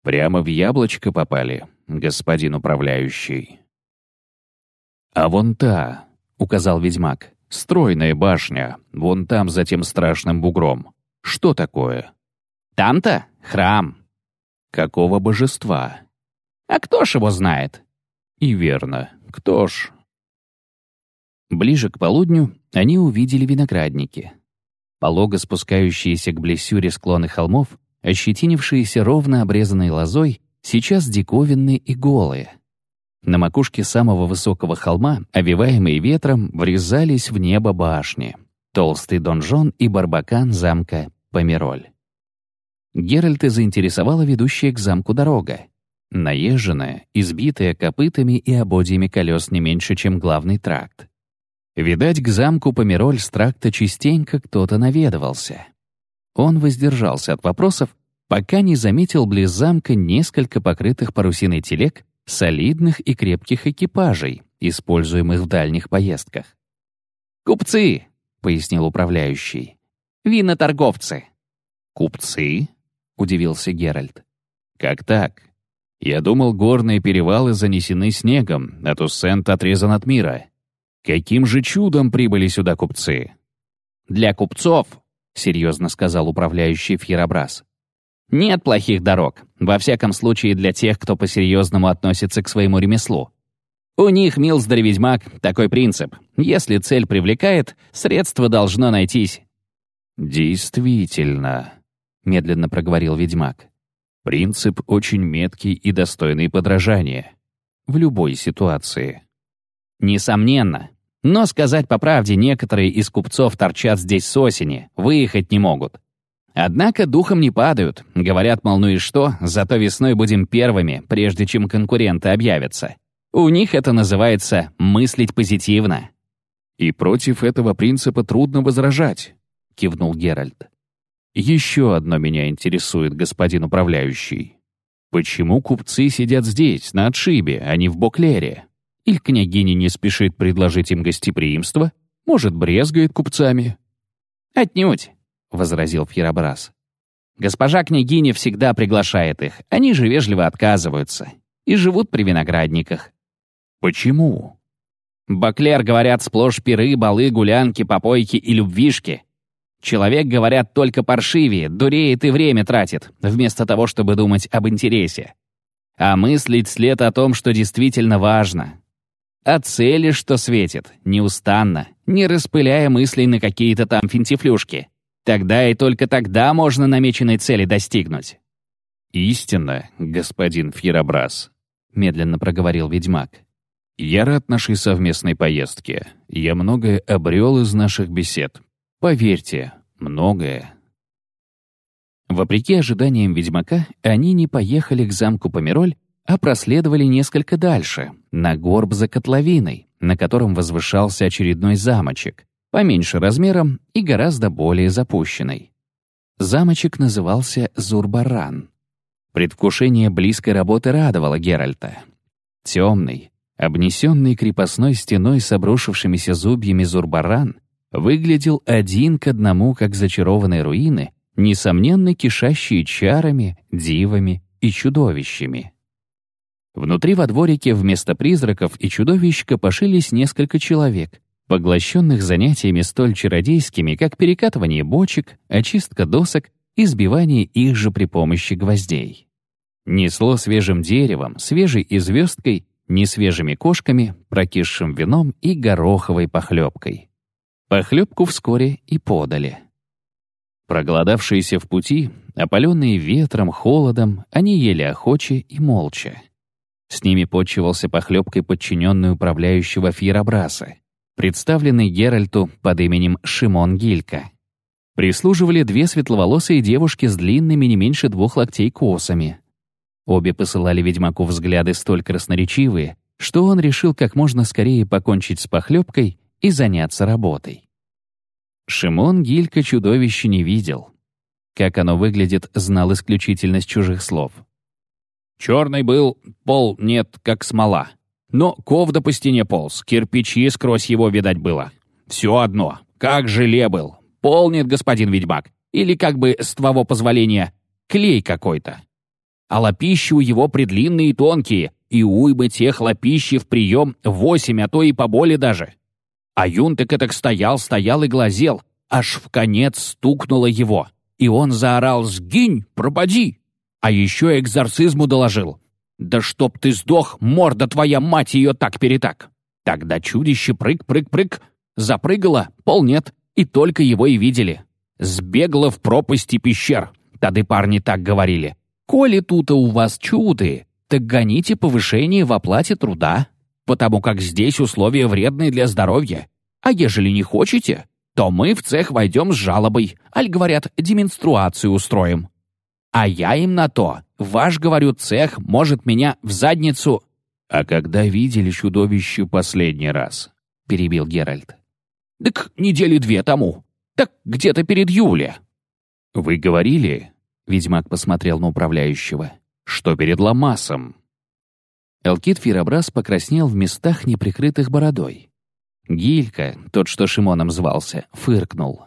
Прямо в яблочко попали, господин управляющий. А вон та, указал ведьмак, стройная башня, вон там за тем страшным бугром. Что такое? Там-то храм. Какого божества? А кто ж его знает? И верно, кто ж? Ближе к полудню они увидели виноградники. Полого спускающиеся к блесюре склоны холмов, ощетинившиеся ровно обрезанной лозой, сейчас диковинные и голые. На макушке самого высокого холма, овиваемые ветром, врезались в небо башни. Толстый донжон и барбакан замка Помероль. Геральта заинтересовала ведущая к замку дорога. Наезженная, избитая копытами и ободьями колес не меньше, чем главный тракт. Видать, к замку Помероль с тракта частенько кто-то наведывался. Он воздержался от вопросов, пока не заметил близ замка несколько покрытых парусиной телег солидных и крепких экипажей, используемых в дальних поездках. «Купцы», — пояснил управляющий, — «виноторговцы». «Купцы?» — удивился Геральт. «Как так? Я думал, горные перевалы занесены снегом, а Туссент отрезан от мира. Каким же чудом прибыли сюда купцы? Для купцов, серьезно сказал управляющий Фьеробрас, нет плохих дорог, во всяком случае для тех, кто по-серьезному относится к своему ремеслу. У них, Милсдер Ведьмак, такой принцип. Если цель привлекает, средство должно найтись. Действительно. медленно проговорил ведьмак. «Принцип очень меткий и достойный подражания. В любой ситуации». «Несомненно. Но сказать по правде, некоторые из купцов торчат здесь с осени, выехать не могут. Однако духом не падают. Говорят, мол, ну и что, зато весной будем первыми, прежде чем конкуренты объявятся. У них это называется «мыслить позитивно». «И против этого принципа трудно возражать», — кивнул Геральт. «Еще одно меня интересует, господин управляющий. Почему купцы сидят здесь, на отшибе, а не в Боклере? Или княгиня не спешит предложить им гостеприимство? Может, брезгает купцами?» «Отнюдь. — возразил Фьеробраз. «Госпожа княгиня всегда приглашает их, они же вежливо отказываются и живут при виноградниках». «Почему?» «Баклер, говорят, сплошь пиры, балы, гулянки, попойки и любвишки. Человек, говорят, только паршивее, дуреет и время тратит, вместо того, чтобы думать об интересе. А мыслить след о том, что действительно важно. О цели, что светит, неустанно, не распыляя мыслей на какие-то там финтифлюшки. Тогда и только тогда можно намеченной цели достигнуть. «Истинно, господин Фьеробраз», — медленно проговорил ведьмак. «Я рад нашей совместной поездке. Я многое обрел из наших бесед. Поверьте, многое». Вопреки ожиданиям ведьмака, они не поехали к замку Помероль, а проследовали несколько дальше, на горб за котловиной, на котором возвышался очередной замочек, поменьше размером и гораздо более запущенной. Замочек назывался Зурбаран. Предвкушение близкой работы радовало Геральта. Темный, обнесенный крепостной стеной с обрушившимися зубьями Зурбаран выглядел один к одному, как зачарованные руины, несомненно кишащие чарами, дивами и чудовищами. Внутри во дворике вместо призраков и чудовищ копошились несколько человек, поглощенных занятиями столь чародейскими, как перекатывание бочек, очистка досок и сбивание их же при помощи гвоздей. Несло свежим деревом, свежей и звездкой, несвежими кошками, прокисшим вином и гороховой похлебкой. Похлебку вскоре и подали. Проголодавшиеся в пути, опаленные ветром, холодом, они ели охоче и молча. С ними почивался похлебкой подчиненный управляющего Фьеробраса, представленный Геральту под именем Шимон Гилька. Прислуживали две светловолосые девушки с длинными не меньше двух локтей косами. Обе посылали ведьмаку взгляды столь красноречивые, что он решил как можно скорее покончить с похлебкой и заняться работой. Шимон Гилька чудовище не видел. Как оно выглядит, знал исключительно с чужих слов. «Черный был, пол нет, как смола», но ковда по стене полз, кирпичи сквозь его видать было. Все одно, как желе был. Полнит господин ведьмак. Или, как бы, с твоего позволения, клей какой-то. А лапищи у его предлинные и тонкие, и уймы тех лапищи в прием восемь, а то и поболее даже. А юнтик так стоял, стоял и глазел, аж в конец стукнуло его. И он заорал «Сгинь! Пропади!» А еще экзорцизму доложил. Да чтоб ты сдох, морда твоя мать ее так-перетак. Тогда чудище прыг-прыг-прыг, запрыгало, пол нет, и только его и видели. Сбегло в пропасти пещер. Тады парни так говорили. «Коли тут у вас чуды, так гоните повышение в оплате труда, потому как здесь условия вредные для здоровья. А ежели не хотите, то мы в цех войдем с жалобой, аль, говорят, деменструацию устроим. А я им на то, Ваш, говорю, цех может меня в задницу...» «А когда видели чудовище последний раз?» — перебил Геральт. «Так недели две тому. Так где-то перед Юле». «Вы говорили...» — ведьмак посмотрел на управляющего. «Что перед Ламасом?» Элкит Фиробраз покраснел в местах, неприкрытых бородой. Гилька, тот, что Шимоном звался, фыркнул.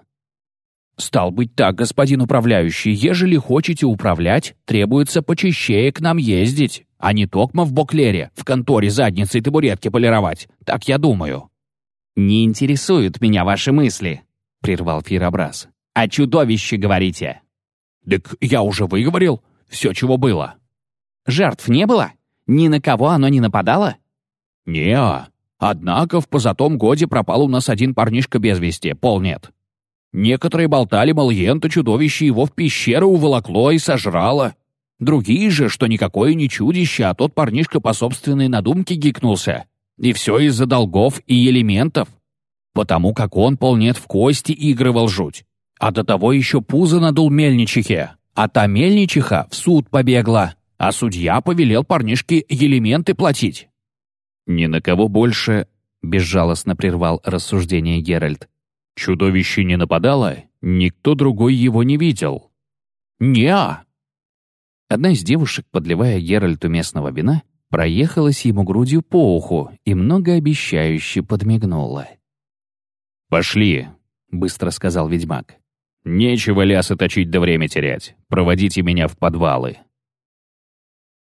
«Стал быть так, господин управляющий, ежели хотите управлять, требуется почищее к нам ездить, а не токмо в Боклере, в конторе задницы и табуретки полировать. Так я думаю». «Не интересуют меня ваши мысли», — прервал Фиробраз. «О чудовище говорите». «Так я уже выговорил. Все, чего было». «Жертв не было? Ни на кого оно не нападало?» «Не-а. Однако в позатом годе пропал у нас один парнишка без вести, пол нет. Некоторые болтали, мол, ента чудовище его в пещеру уволокло и сожрало. Другие же, что никакое не чудище, а тот парнишка по собственной надумке гикнулся. И все из-за долгов и элементов. Потому как он полнет в кости игрывал жуть. А до того еще пузо надул мельничихе. А та мельничиха в суд побегла. А судья повелел парнишке элементы платить. «Ни на кого больше», — безжалостно прервал рассуждение Геральт. «Чудовище не нападало, никто другой его не видел». «Не-а», Одна из девушек, подливая Геральту местного вина, проехалась ему грудью по уху и многообещающе подмигнула. «Пошли», — быстро сказал ведьмак. «Нечего лясы точить да время терять. Проводите меня в подвалы».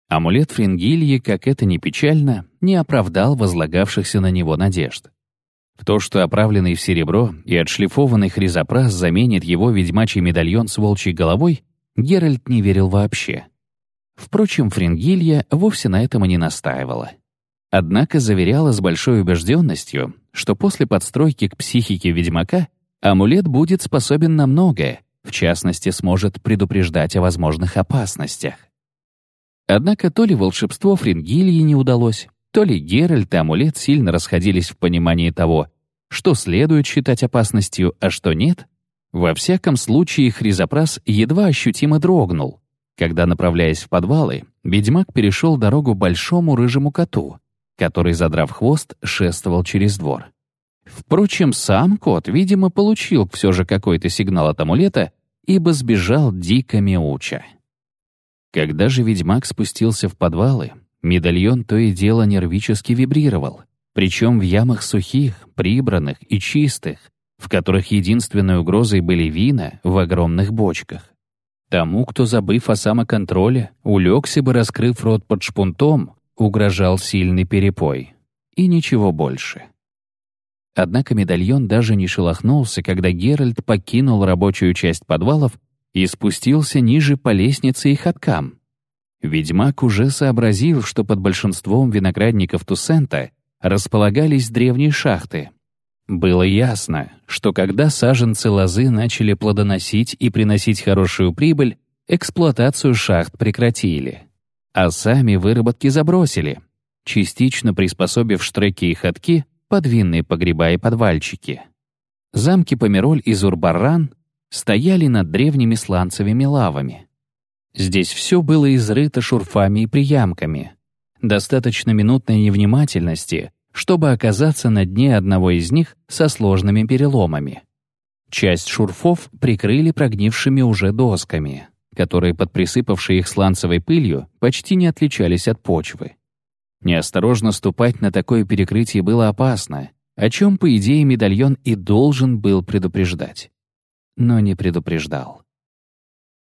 Амулет Фрингильи, как это ни печально, не оправдал возлагавшихся на него надежд. В то, что оправленный в серебро и отшлифованный хризопрас заменит его ведьмачий медальон с волчьей головой, Геральт не верил вообще. Впрочем, Фрингилья вовсе на этом и не настаивала. Однако заверяла с большой убежденностью, что после подстройки к психике ведьмака амулет будет способен на многое, в частности, сможет предупреждать о возможных опасностях. Однако то ли волшебство Фрингильи не удалось, то ли Геральт и амулет сильно расходились в понимании того, что следует считать опасностью, а что нет. Во всяком случае, Хризопрас едва ощутимо дрогнул, когда, направляясь в подвалы, ведьмак перешел дорогу большому рыжему коту, который, задрав хвост, шествовал через двор. Впрочем, сам кот, видимо, получил все же какой-то сигнал от амулета, ибо сбежал дико мяуча. Когда же ведьмак спустился в подвалы, медальон то и дело нервически вибрировал, причем в ямах сухих, прибранных и чистых, в которых единственной угрозой были вина в огромных бочках. Тому, кто, забыв о самоконтроле, улегся бы, раскрыв рот под шпунтом, угрожал сильный перепой. И ничего больше. Однако медальон даже не шелохнулся, когда Геральт покинул рабочую часть подвалов и спустился ниже по лестнице и ходкам. Ведьмак уже сообразил, что под большинством виноградников Туссента располагались древние шахты, было ясно, что когда саженцы лозы начали плодоносить и приносить хорошую прибыль, эксплуатацию шахт прекратили. А сами выработки забросили, частично приспособив штреки и ходки под винные погреба и подвальчики. Замки Помероль и Зурбарран стояли над древними сланцевыми лавами. Здесь все было изрыто шурфами и приямками. Достаточно минутной невнимательности — чтобы оказаться на дне одного из них со сложными переломами. Часть шурфов прикрыли прогнившими уже досками, которые под присыпавшей их сланцевой пылью почти не отличались от почвы. Неосторожно ступать на такое перекрытие было опасно, о чем, по идее, медальон и должен был предупреждать. Но не предупреждал.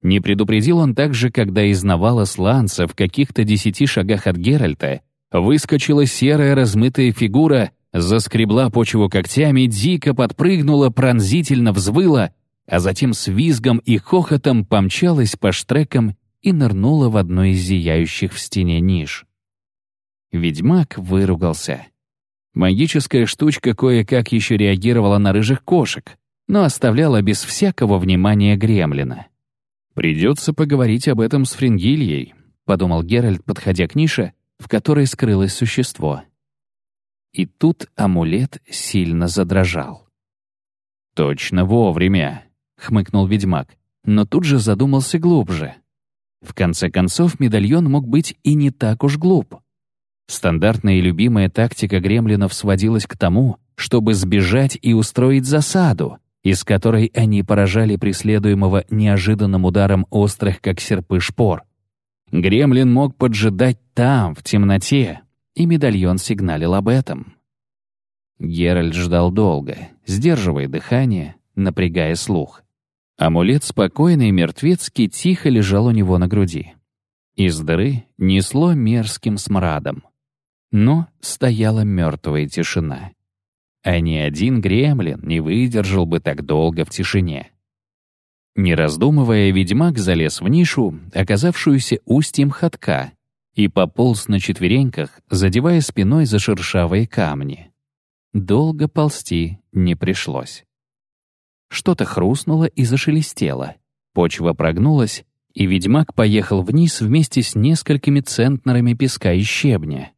Не предупредил он также, когда из навала сланца в каких-то десяти шагах от Геральта Выскочила серая размытая фигура, заскребла почву когтями, дико подпрыгнула, пронзительно взвыла, а затем с визгом и хохотом помчалась по штрекам и нырнула в одну из зияющих в стене ниш. Ведьмак выругался. Магическая штучка кое-как еще реагировала на рыжих кошек, но оставляла без всякого внимания гремлина. «Придется поговорить об этом с Фрингильей», — подумал Геральт, подходя к нише в которой скрылось существо. И тут амулет сильно задрожал. «Точно вовремя», — хмыкнул ведьмак, но тут же задумался глубже. В конце концов, медальон мог быть и не так уж глуп. Стандартная и любимая тактика гремлинов сводилась к тому, чтобы сбежать и устроить засаду, из которой они поражали преследуемого неожиданным ударом острых, как серпы, шпор. Гремлин мог поджидать там, в темноте, и медальон сигналил об этом. Геральт ждал долго, сдерживая дыхание, напрягая слух. Амулет спокойно и мертвецки тихо лежал у него на груди. Из дыры несло мерзким смрадом. Но стояла мертвая тишина. А ни один гремлин не выдержал бы так долго в тишине. Не раздумывая, ведьмак залез в нишу, оказавшуюся устьем ходка, и пополз на четвереньках, задевая спиной за шершавые камни. Долго ползти не пришлось. Что-то хрустнуло и зашелестело. Почва прогнулась, и ведьмак поехал вниз вместе с несколькими центнерами песка и щебня.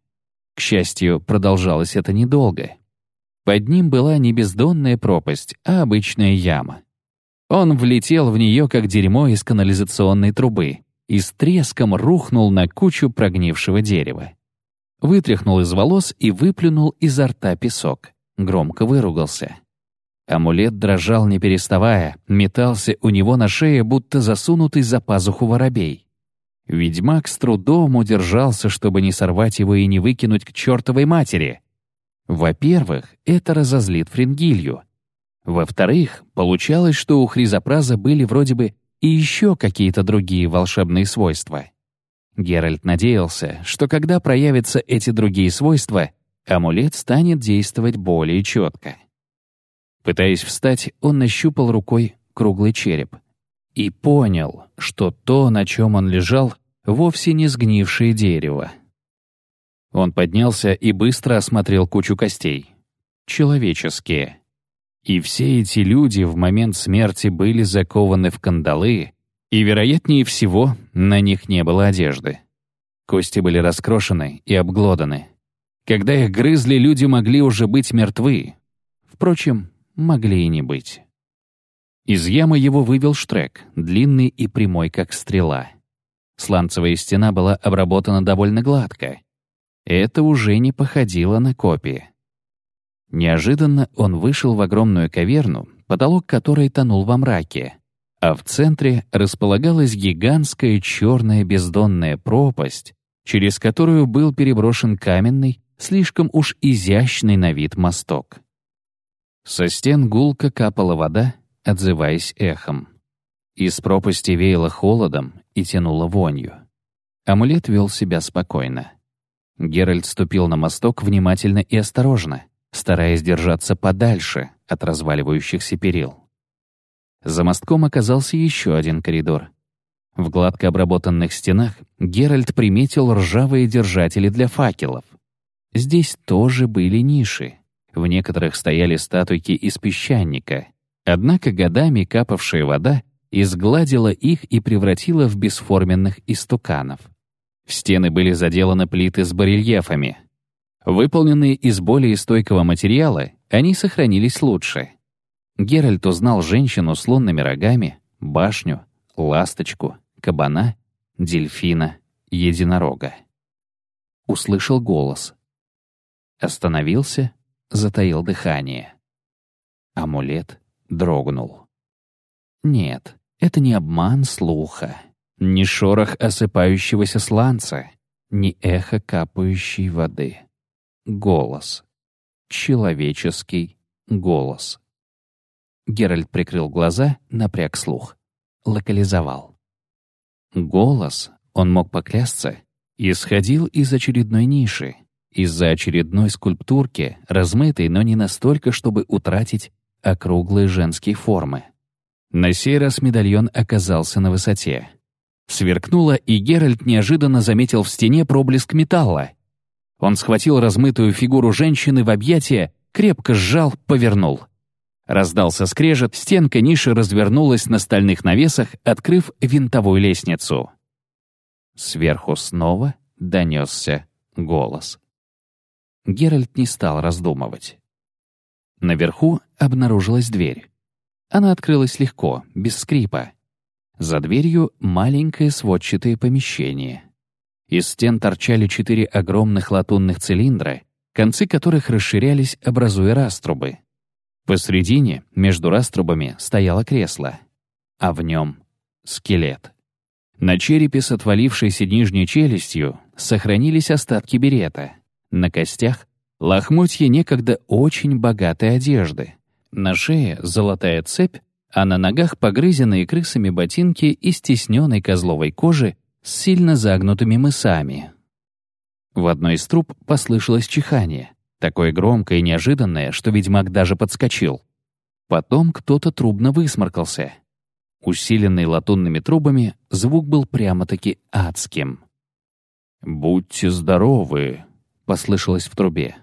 К счастью, продолжалось это недолго. Под ним была не бездонная пропасть, а обычная яма. Он влетел в нее, как дерьмо из канализационной трубы, и с треском рухнул на кучу прогнившего дерева. Вытряхнул из волос и выплюнул изо рта песок. Громко выругался. Амулет дрожал не переставая, метался у него на шее, будто засунутый за пазуху воробей. Ведьмак с трудом удержался, чтобы не сорвать его и не выкинуть к чертовой матери. Во-первых, это разозлит Фрингилью. Во-вторых, получалось, что у Хризопраза были вроде бы и еще какие-то другие волшебные свойства. Геральт надеялся, что когда проявятся эти другие свойства, амулет станет действовать более четко. Пытаясь встать, он нащупал рукой круглый череп и понял, что то, на чем он лежал, вовсе не сгнившее дерево. Он поднялся и быстро осмотрел кучу костей. Человеческие. И все эти люди в момент смерти были закованы в кандалы, и, вероятнее всего, на них не было одежды. Кости были раскрошены и обглоданы. Когда их грызли, люди могли уже быть мертвы. Впрочем, могли и не быть. Из ямы его вывел штрек, длинный и прямой, как стрела. Сланцевая стена была обработана довольно гладко. Это уже не походило на копии. Неожиданно он вышел в огромную каверну, потолок которой тонул во мраке, а в центре располагалась гигантская черная бездонная пропасть, через которую был переброшен каменный, слишком уж изящный на вид мосток. Со стен гулко капала вода, отзываясь эхом. Из пропасти веяло холодом и тянуло вонью. Амулет вел себя спокойно. Геральт ступил на мосток внимательно и осторожно, стараясь держаться подальше от разваливающихся перил. За мостком оказался еще один коридор. В гладко обработанных стенах Геральт приметил ржавые держатели для факелов. Здесь тоже были ниши. В некоторых стояли статуйки из песчаника. Однако годами капавшая вода изгладила их и превратила в бесформенных истуканов. В стены были заделаны плиты с барельефами. Выполненные из более стойкого материала, они сохранились лучше. Геральт узнал женщину с лунными рогами, башню, ласточку, кабана, дельфина, единорога. Услышал голос. Остановился затаил дыхание. Амулет дрогнул. Нет, это не обман слуха, не шорох осыпающегося сланца, не эхо капающей воды. Голос. Человеческий голос. Геральт прикрыл глаза, напряг слух. Локализовал. Голос, он мог поклясться, исходил из очередной ниши, из-за очередной скульптурки, размытой, но не настолько, чтобы утратить округлые женские формы. На сей раз медальон оказался на высоте. Сверкнуло, и Геральт неожиданно заметил в стене проблеск металла. Он схватил размытую фигуру женщины в объятия, крепко сжал, повернул. Раздался скрежет, стенка ниши развернулась на стальных навесах, открыв винтовую лестницу. Сверху снова донесся голос. Геральт не стал раздумывать. Наверху обнаружилась дверь. Она открылась легко, без скрипа. За дверью маленькое сводчатое помещение. Из стен торчали четыре огромных латунных цилиндра, концы которых расширялись, образуя раструбы. Посредине, между раструбами, стояло кресло, а в нем — скелет. На черепе с отвалившейся нижней челюстью сохранились остатки берета — на костях — лохмотья некогда очень богатой одежды. На шее — золотая цепь, а на ногах погрызенные крысами ботинки из стесненной козловой кожи с сильно загнутыми мысами. В одной из труб послышалось чихание, такое громкое и неожиданное, что ведьмак даже подскочил. Потом кто-то трубно высморкался. Усиленный латунными трубами, звук был прямо-таки адским. «Будьте здоровы», — послышалось в трубе.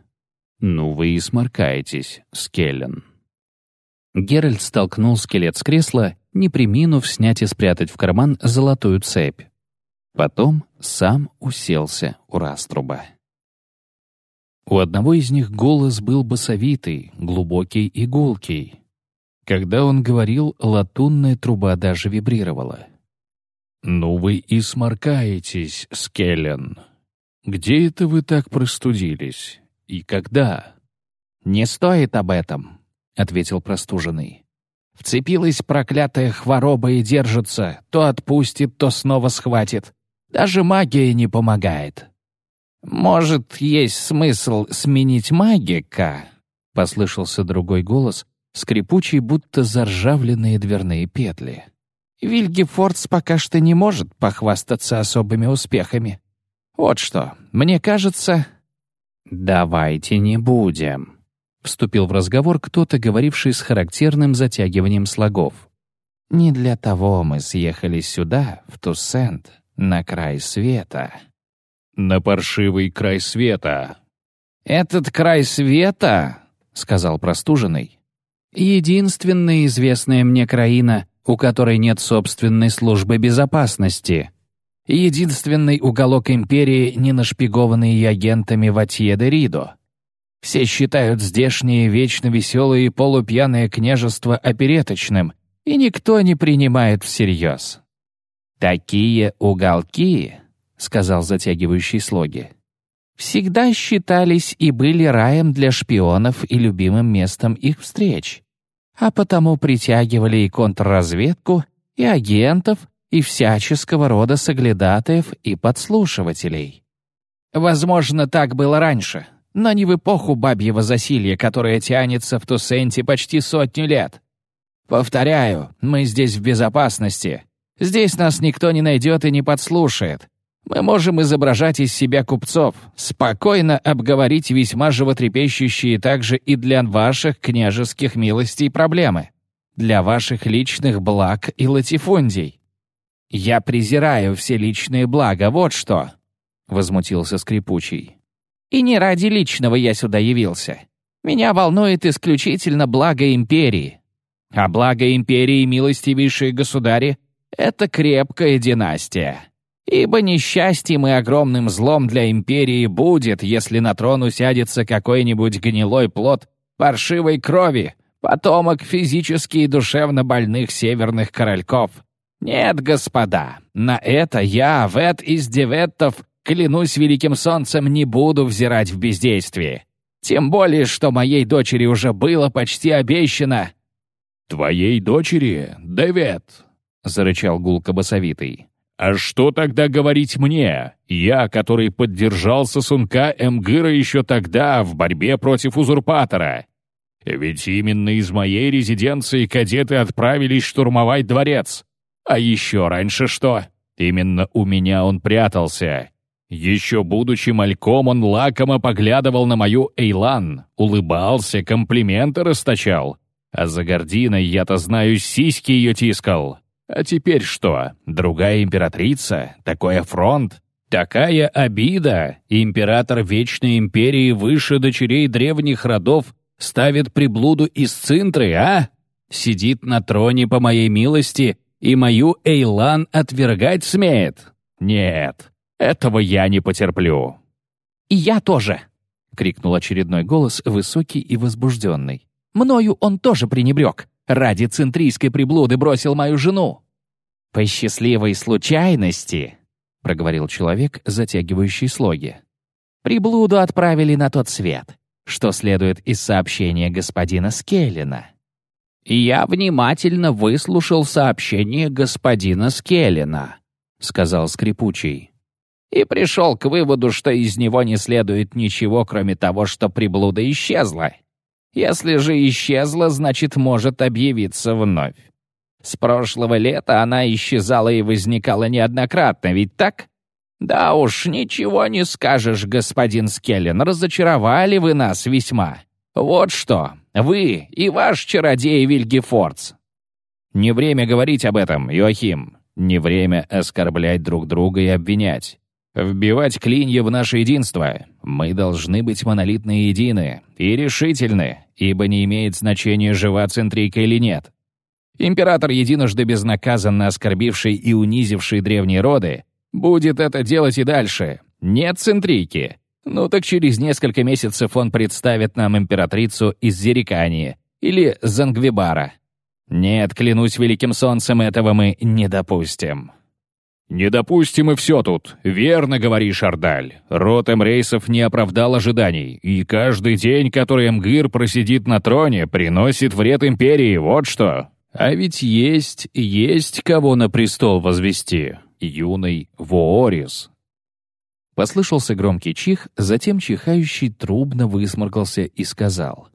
«Ну вы и сморкаетесь, Скеллен». Геральт столкнул скелет с кресла, не приминув снять и спрятать в карман золотую цепь. Потом сам уселся у раструба. У одного из них голос был басовитый, глубокий и гулкий. Когда он говорил, латунная труба даже вибрировала. «Ну вы и сморкаетесь, Скеллен. Где это вы так простудились? И когда?» «Не стоит об этом», — ответил простуженный. «Вцепилась проклятая хвороба и держится, то отпустит, то снова схватит. Даже магия не помогает». «Может, есть смысл сменить магика?» — послышался другой голос, скрипучий, будто заржавленные дверные петли. «Вильгефордс пока что не может похвастаться особыми успехами. Вот что, мне кажется...» «Давайте не будем», — вступил в разговор кто-то, говоривший с характерным затягиванием слогов. «Не для того мы съехали сюда, в Туссент, на край света». «На паршивый край света». «Этот край света», — сказал простуженный, — «единственная известная мне краина, у которой нет собственной службы безопасности. Единственный уголок империи, не нашпигованный агентами Ватье де Ридо. Все считают здешнее вечно веселое и полупьяное княжество опереточным, и никто не принимает всерьез. «Такие уголки», — сказал затягивающий слоги, «всегда считались и были раем для шпионов и любимым местом их встреч, а потому притягивали и контрразведку, и агентов, и всяческого рода соглядатаев и подслушивателей. Возможно, так было раньше, но не в эпоху бабьего засилья, которое тянется в Туссенте почти сотню лет. Повторяю, мы здесь в безопасности. Здесь нас никто не найдет и не подслушает. Мы можем изображать из себя купцов, спокойно обговорить весьма животрепещущие также и для ваших княжеских милостей проблемы, для ваших личных благ и латифундий. Я презираю все личные блага, вот что!» — возмутился скрипучий. И не ради личного я сюда явился. Меня волнует исключительно благо империи. А благо империи, милостивейшие государи, — это крепкая династия. Ибо несчастьем и огромным злом для империи будет, если на трон усядется какой-нибудь гнилой плод паршивой крови, потомок физически и душевно больных северных корольков. Нет, господа, на это я, Вет из Деветтов, Клянусь великим солнцем, не буду взирать в бездействии. Тем более, что моей дочери уже было почти обещано». «Твоей дочери, Дэвид?» — зарычал гулко басовитый. «А что тогда говорить мне? Я, который поддержал сосунка Эмгыра еще тогда в борьбе против узурпатора. Ведь именно из моей резиденции кадеты отправились штурмовать дворец. А еще раньше что? Именно у меня он прятался. Еще будучи мальком, он лакомо поглядывал на мою Эйлан, улыбался, комплименты расточал. А за гординой, я-то знаю, сиськи ее тискал. А теперь что, другая императрица? Такой фронт? Такая обида? Император Вечной Империи выше дочерей древних родов ставит приблуду из Цинтры, а? Сидит на троне по моей милости и мою Эйлан отвергать смеет? Нет, этого я не потерплю». «И я тоже!» — крикнул очередной голос, высокий и возбужденный. «Мною он тоже пренебрег. Ради центрийской приблуды бросил мою жену». «По счастливой случайности», — проговорил человек, затягивающий слоги. «Приблуду отправили на тот свет, что следует из сообщения господина Скеллина». «Я внимательно выслушал сообщение господина Скеллина», — сказал скрипучий и пришел к выводу, что из него не следует ничего, кроме того, что приблуда исчезла. Если же исчезла, значит, может объявиться вновь. С прошлого лета она исчезала и возникала неоднократно, ведь так? Да уж, ничего не скажешь, господин Скеллен, разочаровали вы нас весьма. Вот что, вы и ваш чародей Вильгефордс. Не время говорить об этом, Йохим, не время оскорблять друг друга и обвинять. Вбивать клинья в наше единство. Мы должны быть монолитны едины, и решительны, ибо не имеет значения, жива центрийка или нет. Император, единожды безнаказанно оскорбивший и унизивший древние роды, будет это делать и дальше. Нет центрийки. Ну так через несколько месяцев он представит нам императрицу из Зерикании или Зангвибара. Нет, клянусь великим солнцем, этого мы не допустим. «Не допустим и все тут. Верно говоришь, Ардаль. Рот Эмрейсов не оправдал ожиданий, и каждый день, который Эмгир просидит на троне, приносит вред Империи, вот что. А ведь есть, есть кого на престол возвести. Юный Воорис». Послышался громкий чих, затем чихающий трубно высморкался и сказал.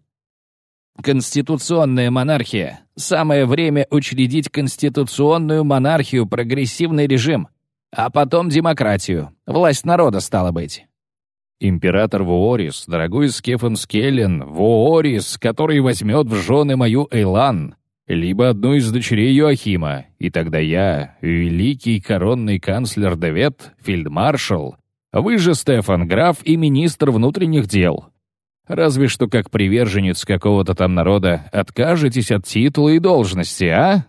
«Конституционная монархия. Самое время учредить конституционную монархию, прогрессивный режим, а потом демократию. Власть народа, стала быть». «Император Воорис, дорогой Скефан Скеллен, Воорис, который возьмет в жены мою Эйлан, либо одну из дочерей Йоахима, и тогда я, великий коронный канцлер Давет, фельдмаршал, вы же, Стефан, граф и министр внутренних дел. Разве что как приверженец какого-то там народа откажетесь от титула и должности, а?»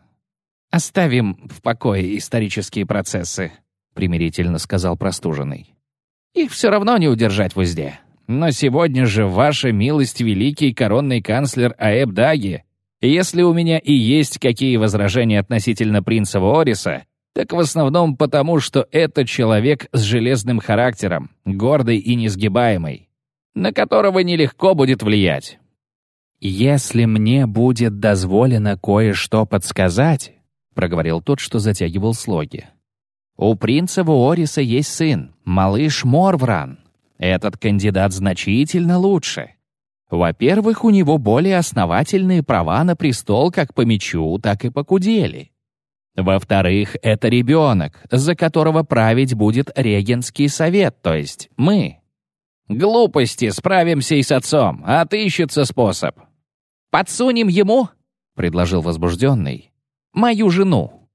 «Оставим в покое исторические процессы», — примирительно сказал простуженный. «Их все равно не удержать в узде. Но сегодня же, ваша милость, великий коронный канцлер Аэб Даги, если у меня и есть какие возражения относительно принца Вориса, так в основном потому, что это человек с железным характером, гордый и несгибаемый на которого нелегко будет влиять. «Если мне будет дозволено кое-что подсказать», — проговорил тот, что затягивал слоги. «У принца Вуориса есть сын, малыш Морвран. Этот кандидат значительно лучше. Во-первых, у него более основательные права на престол как по мечу, так и по кудели. Во-вторых, это ребенок, за которого править будет регентский совет, то есть мы. «Глупости, справимся и с отцом, отыщется способ». «Подсунем ему», — предложил возбужденный, — «мою жену».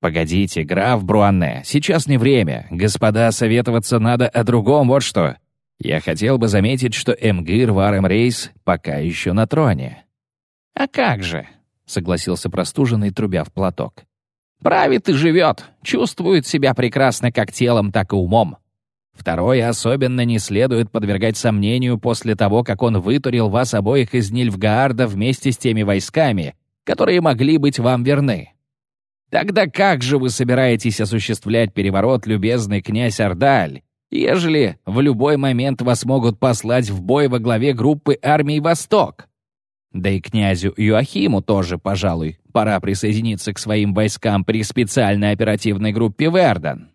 «Погодите, граф Бруанне, сейчас не время. Господа, советоваться надо о другом, вот что. Я хотел бы заметить, что Эмгир Варем Рейс пока еще на троне». «А как же?» — согласился простуженный, трубя в платок. «Правит и живет, чувствует себя прекрасно как телом, так и умом. Второе особенно не следует подвергать сомнению после того, как он вытурил вас обоих из Нильфгаарда вместе с теми войсками, которые могли быть вам верны. Тогда как же вы собираетесь осуществлять переворот, любезный князь Ардаль, ежели в любой момент вас могут послать в бой во главе группы армий «Восток»? Да и князю Юахиму тоже, пожалуй, пора присоединиться к своим войскам при специальной оперативной группе «Верден».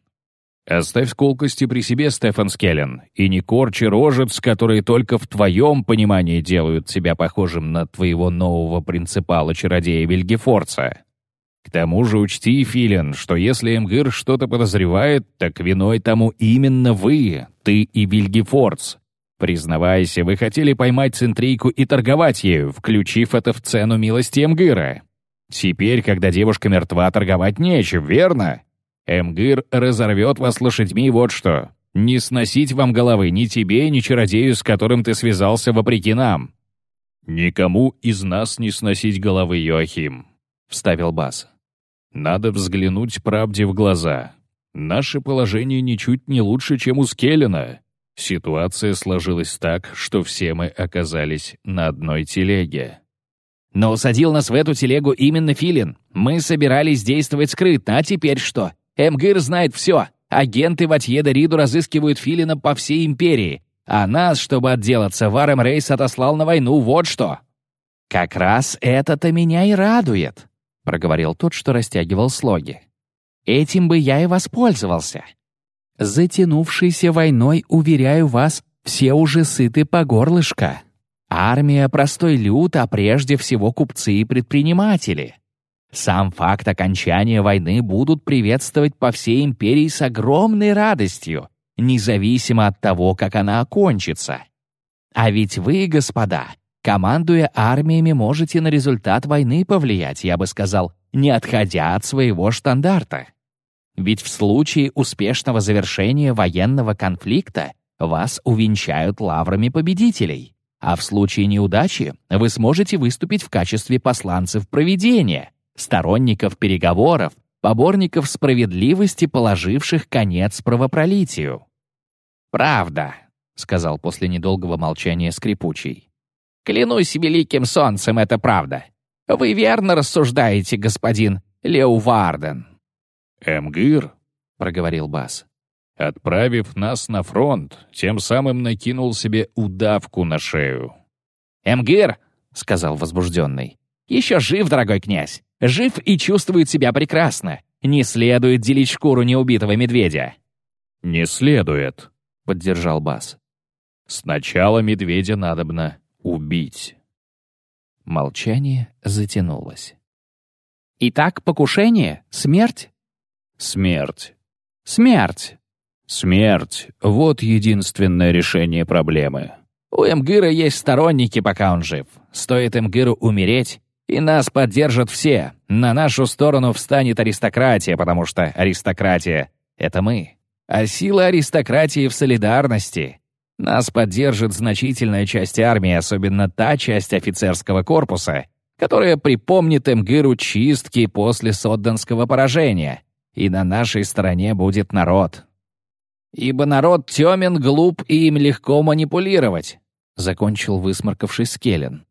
Оставь колкости при себе, Стефан Скеллен, и не корчи рожец, которые только в твоем понимании делают тебя похожим на твоего нового принципала-чародея Вильгефорца. К тому же учти, Филин, что если Эмгир что-то подозревает, так виной тому именно вы, ты и Вильгефорц. Признавайся, вы хотели поймать центрийку и торговать ею, включив это в цену милости Эмгира. Теперь, когда девушка мертва, торговать нечем, верно? Эмгир разорвет вас лошадьми вот что. Не сносить вам головы ни тебе, ни чародею, с которым ты связался вопреки нам». «Никому из нас не сносить головы, Йоахим», — вставил Бас. «Надо взглянуть правде в глаза. Наше положение ничуть не лучше, чем у Скеллена. Ситуация сложилась так, что все мы оказались на одной телеге». «Но усадил нас в эту телегу именно Филин. Мы собирались действовать скрытно, а теперь что? Эмгир знает все. Агенты Ватьеда Риду разыскивают Филина по всей империи. А нас, чтобы отделаться, Варем Рейс отослал на войну, вот что». «Как раз это-то меня и радует», — проговорил тот, что растягивал слоги. «Этим бы я и воспользовался. Затянувшейся войной, уверяю вас, все уже сыты по горлышко. Армия — простой люд, а прежде всего купцы и предприниматели. Сам факт окончания войны будут приветствовать по всей империи с огромной радостью, независимо от того, как она окончится. А ведь вы, господа, командуя армиями, можете на результат войны повлиять, я бы сказал, не отходя от своего штандарта. Ведь в случае успешного завершения военного конфликта вас увенчают лаврами победителей, а в случае неудачи вы сможете выступить в качестве посланцев проведения, сторонников переговоров, поборников справедливости, положивших конец правопролитию. «Правда», — сказал после недолгого молчания скрипучий. «Клянусь великим солнцем, это правда. Вы верно рассуждаете, господин Леуварден». «Эмгир», — проговорил Бас, — «отправив нас на фронт, тем самым накинул себе удавку на шею». «Эмгир», — сказал возбужденный, — «еще жив, дорогой князь, жив и чувствует себя прекрасно. Не следует делить шкуру неубитого медведя». «Не следует», — поддержал Бас. «Сначала медведя надобно убить». Молчание затянулось. «Итак, покушение? Смерть?» Смерть. Смерть. Смерть — вот единственное решение проблемы. У Эмгыра есть сторонники, пока он жив. Стоит Эмгыру умереть, и нас поддержат все. На нашу сторону встанет аристократия, потому что аристократия — это мы. А сила аристократии в солидарности. Нас поддержит значительная часть армии, особенно та часть офицерского корпуса, которая припомнит Эмгыру чистки после Содданского поражения — и на нашей стороне будет народ. Ибо народ темен, глуп, и им легко манипулировать», — закончил высморкавшись Скеллен.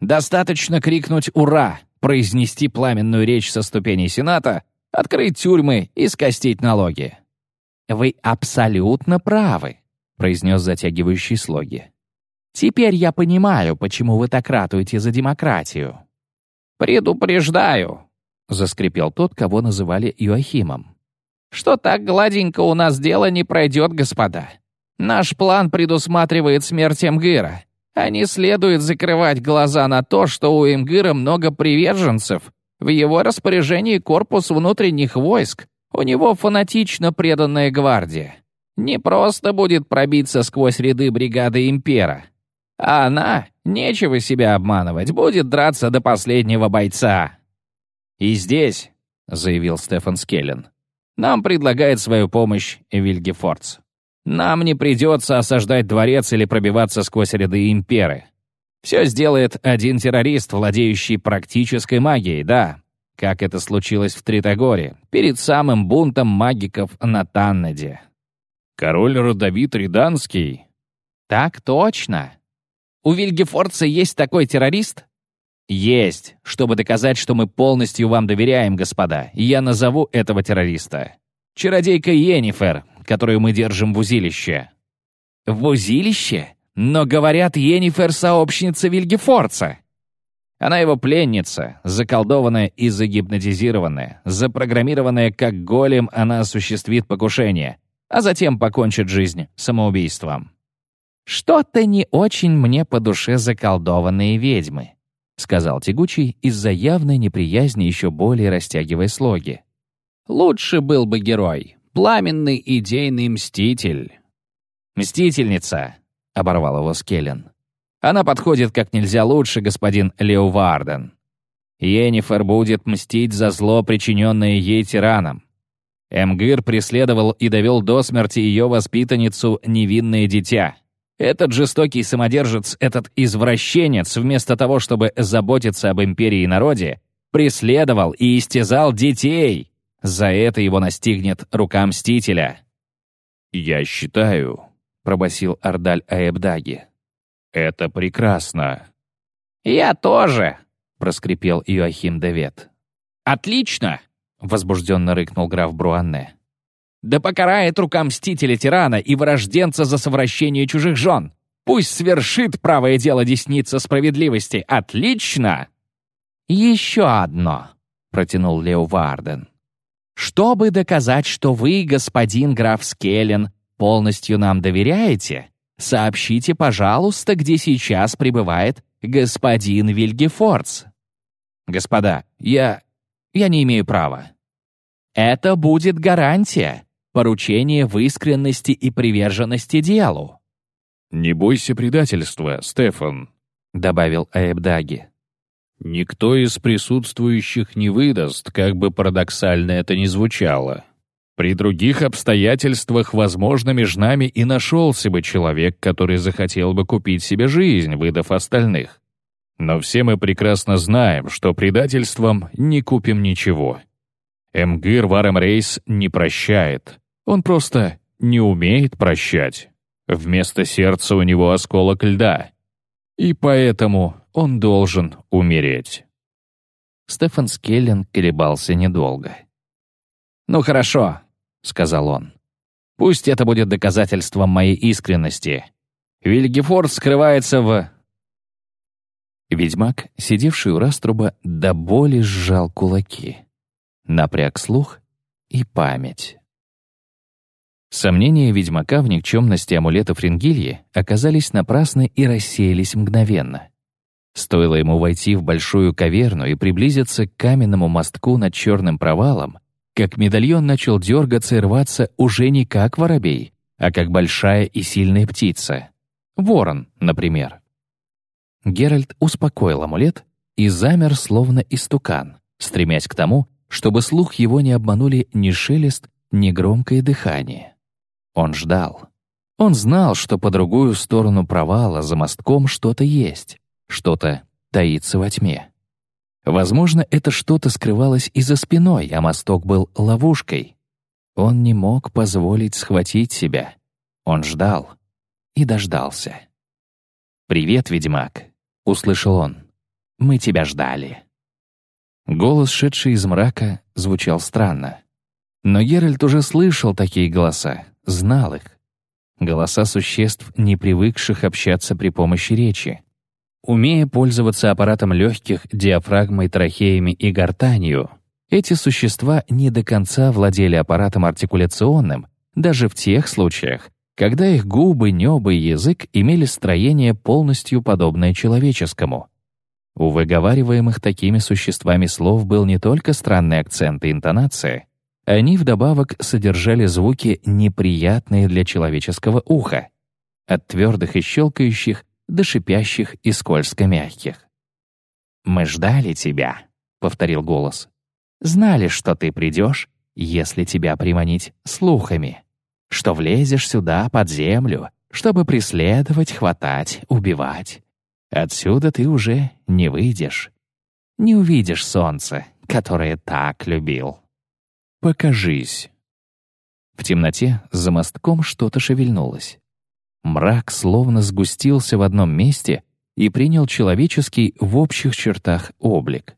«Достаточно крикнуть «Ура!», произнести пламенную речь со ступеней Сената, открыть тюрьмы и скостить налоги». «Вы абсолютно правы», — произнес затягивающий слоги. «Теперь я понимаю, почему вы так ратуете за демократию». «Предупреждаю», заскрипел тот, кого называли Юахимом. «Что так гладенько у нас дело не пройдет, господа. Наш план предусматривает смерть Эмгыра, а не следует закрывать глаза на то, что у Эмгыра много приверженцев. В его распоряжении корпус внутренних войск, у него фанатично преданная гвардия. Не просто будет пробиться сквозь ряды бригады Импера. А она, нечего себя обманывать, будет драться до последнего бойца. «И здесь», — заявил Стефан Скеллен, «нам предлагает свою помощь Вильгефордс. Нам не придется осаждать дворец или пробиваться сквозь ряды имперы. Все сделает один террорист, владеющий практической магией, да, как это случилось в Тритогоре, перед самым бунтом магиков на Таннеде. Король Родовит Риданский? Так точно. У Вильгефорца есть такой террорист? «Есть, чтобы доказать, что мы полностью вам доверяем, господа. Я назову этого террориста. Чародейка Йеннифер, которую мы держим в узилище». «В узилище? Но, говорят, Йеннифер — сообщница Вильгефорца». Она его пленница, заколдованная и загипнотизированная. Запрограммированная как голем, она осуществит покушение, а затем покончит жизнь самоубийством. «Что-то не очень мне по душе заколдованные ведьмы», — сказал Тягучий из-за явной неприязни еще более растягивая слоги. «Лучше был бы герой, пламенный идейный мститель». «Мстительница», — оборвал его Скеллен. «Она подходит как нельзя лучше, господин Леоварден. Йеннифер будет мстить за зло, причиненное ей тираном. Эмгир преследовал и довел до смерти ее воспитанницу невинное дитя. Этот жестокий самодержец, этот извращенец, вместо того, чтобы заботиться об империи и народе, преследовал и истязал детей. За это его настигнет рука Мстителя. «Я считаю», — пробасил Ардаль Аэбдаги. «Это прекрасно». «Я тоже», — проскрипел Иоахим Девет. «Отлично!» — возбужденно рыкнул граф Бруанне. Да покарает рука мстителя тирана и вырожденца за совращение чужих жен. Пусть свершит правое дело десница справедливости. Отлично!» «Еще одно», — протянул Лео Варден. «Чтобы доказать, что вы, господин граф Скеллен, полностью нам доверяете, сообщите, пожалуйста, где сейчас пребывает господин Вильгефордс». «Господа, я... я не имею права». «Это будет гарантия поручение в искренности и приверженности делу». «Не бойся предательства, Стефан», — добавил Аэбдаги. «Никто из присутствующих не выдаст, как бы парадоксально это ни звучало». При других обстоятельствах, возможно, между нами и нашелся бы человек, который захотел бы купить себе жизнь, выдав остальных. Но все мы прекрасно знаем, что предательством не купим ничего. Эмгир Варемрейс не прощает. Он просто не умеет прощать. Вместо сердца у него осколок льда. И поэтому он должен умереть. Стефан Скеллен колебался недолго. «Ну хорошо», — сказал он. «Пусть это будет доказательством моей искренности. Вильгефорд скрывается в...» Ведьмак, сидевший у раструба, до боли сжал кулаки. Напряг слух и память. Сомнения ведьмака в никчемности амулета Фрингильи оказались напрасны и рассеялись мгновенно. Стоило ему войти в большую каверну и приблизиться к каменному мостку над черным провалом, как медальон начал дергаться и рваться уже не как воробей, а как большая и сильная птица. Ворон, например. Геральт успокоил амулет и замер, словно истукан, стремясь к тому, чтобы слух его не обманули ни шелест, ни громкое дыхание. Он ждал. Он знал, что по другую сторону провала за мостком что-то есть, что-то таится во тьме. Возможно, это что-то скрывалось и за спиной, а мосток был ловушкой. Он не мог позволить схватить себя. Он ждал и дождался. «Привет, ведьмак», — услышал он. «Мы тебя ждали». Голос, шедший из мрака, звучал странно. Но Геральт уже слышал такие голоса, знал их. Голоса существ, не привыкших общаться при помощи речи. Умея пользоваться аппаратом легких, диафрагмой, трахеями и гортанью, эти существа не до конца владели аппаратом артикуляционным, даже в тех случаях, когда их губы, небо и язык имели строение полностью подобное человеческому. У выговариваемых такими существами слов был не только странный акцент и интонация, они вдобавок содержали звуки, неприятные для человеческого уха, от твердых и щелкающих до шипящих и скользко мягких. «Мы ждали тебя», — повторил голос. «Знали, что ты придешь, если тебя приманить слухами, что влезешь сюда под землю, чтобы преследовать, хватать, убивать. Отсюда ты уже не выйдешь. Не увидишь солнце, которое так любил. Покажись». В темноте за мостком что-то шевельнулось. Мрак словно сгустился в одном месте и принял человеческий в общих чертах облик.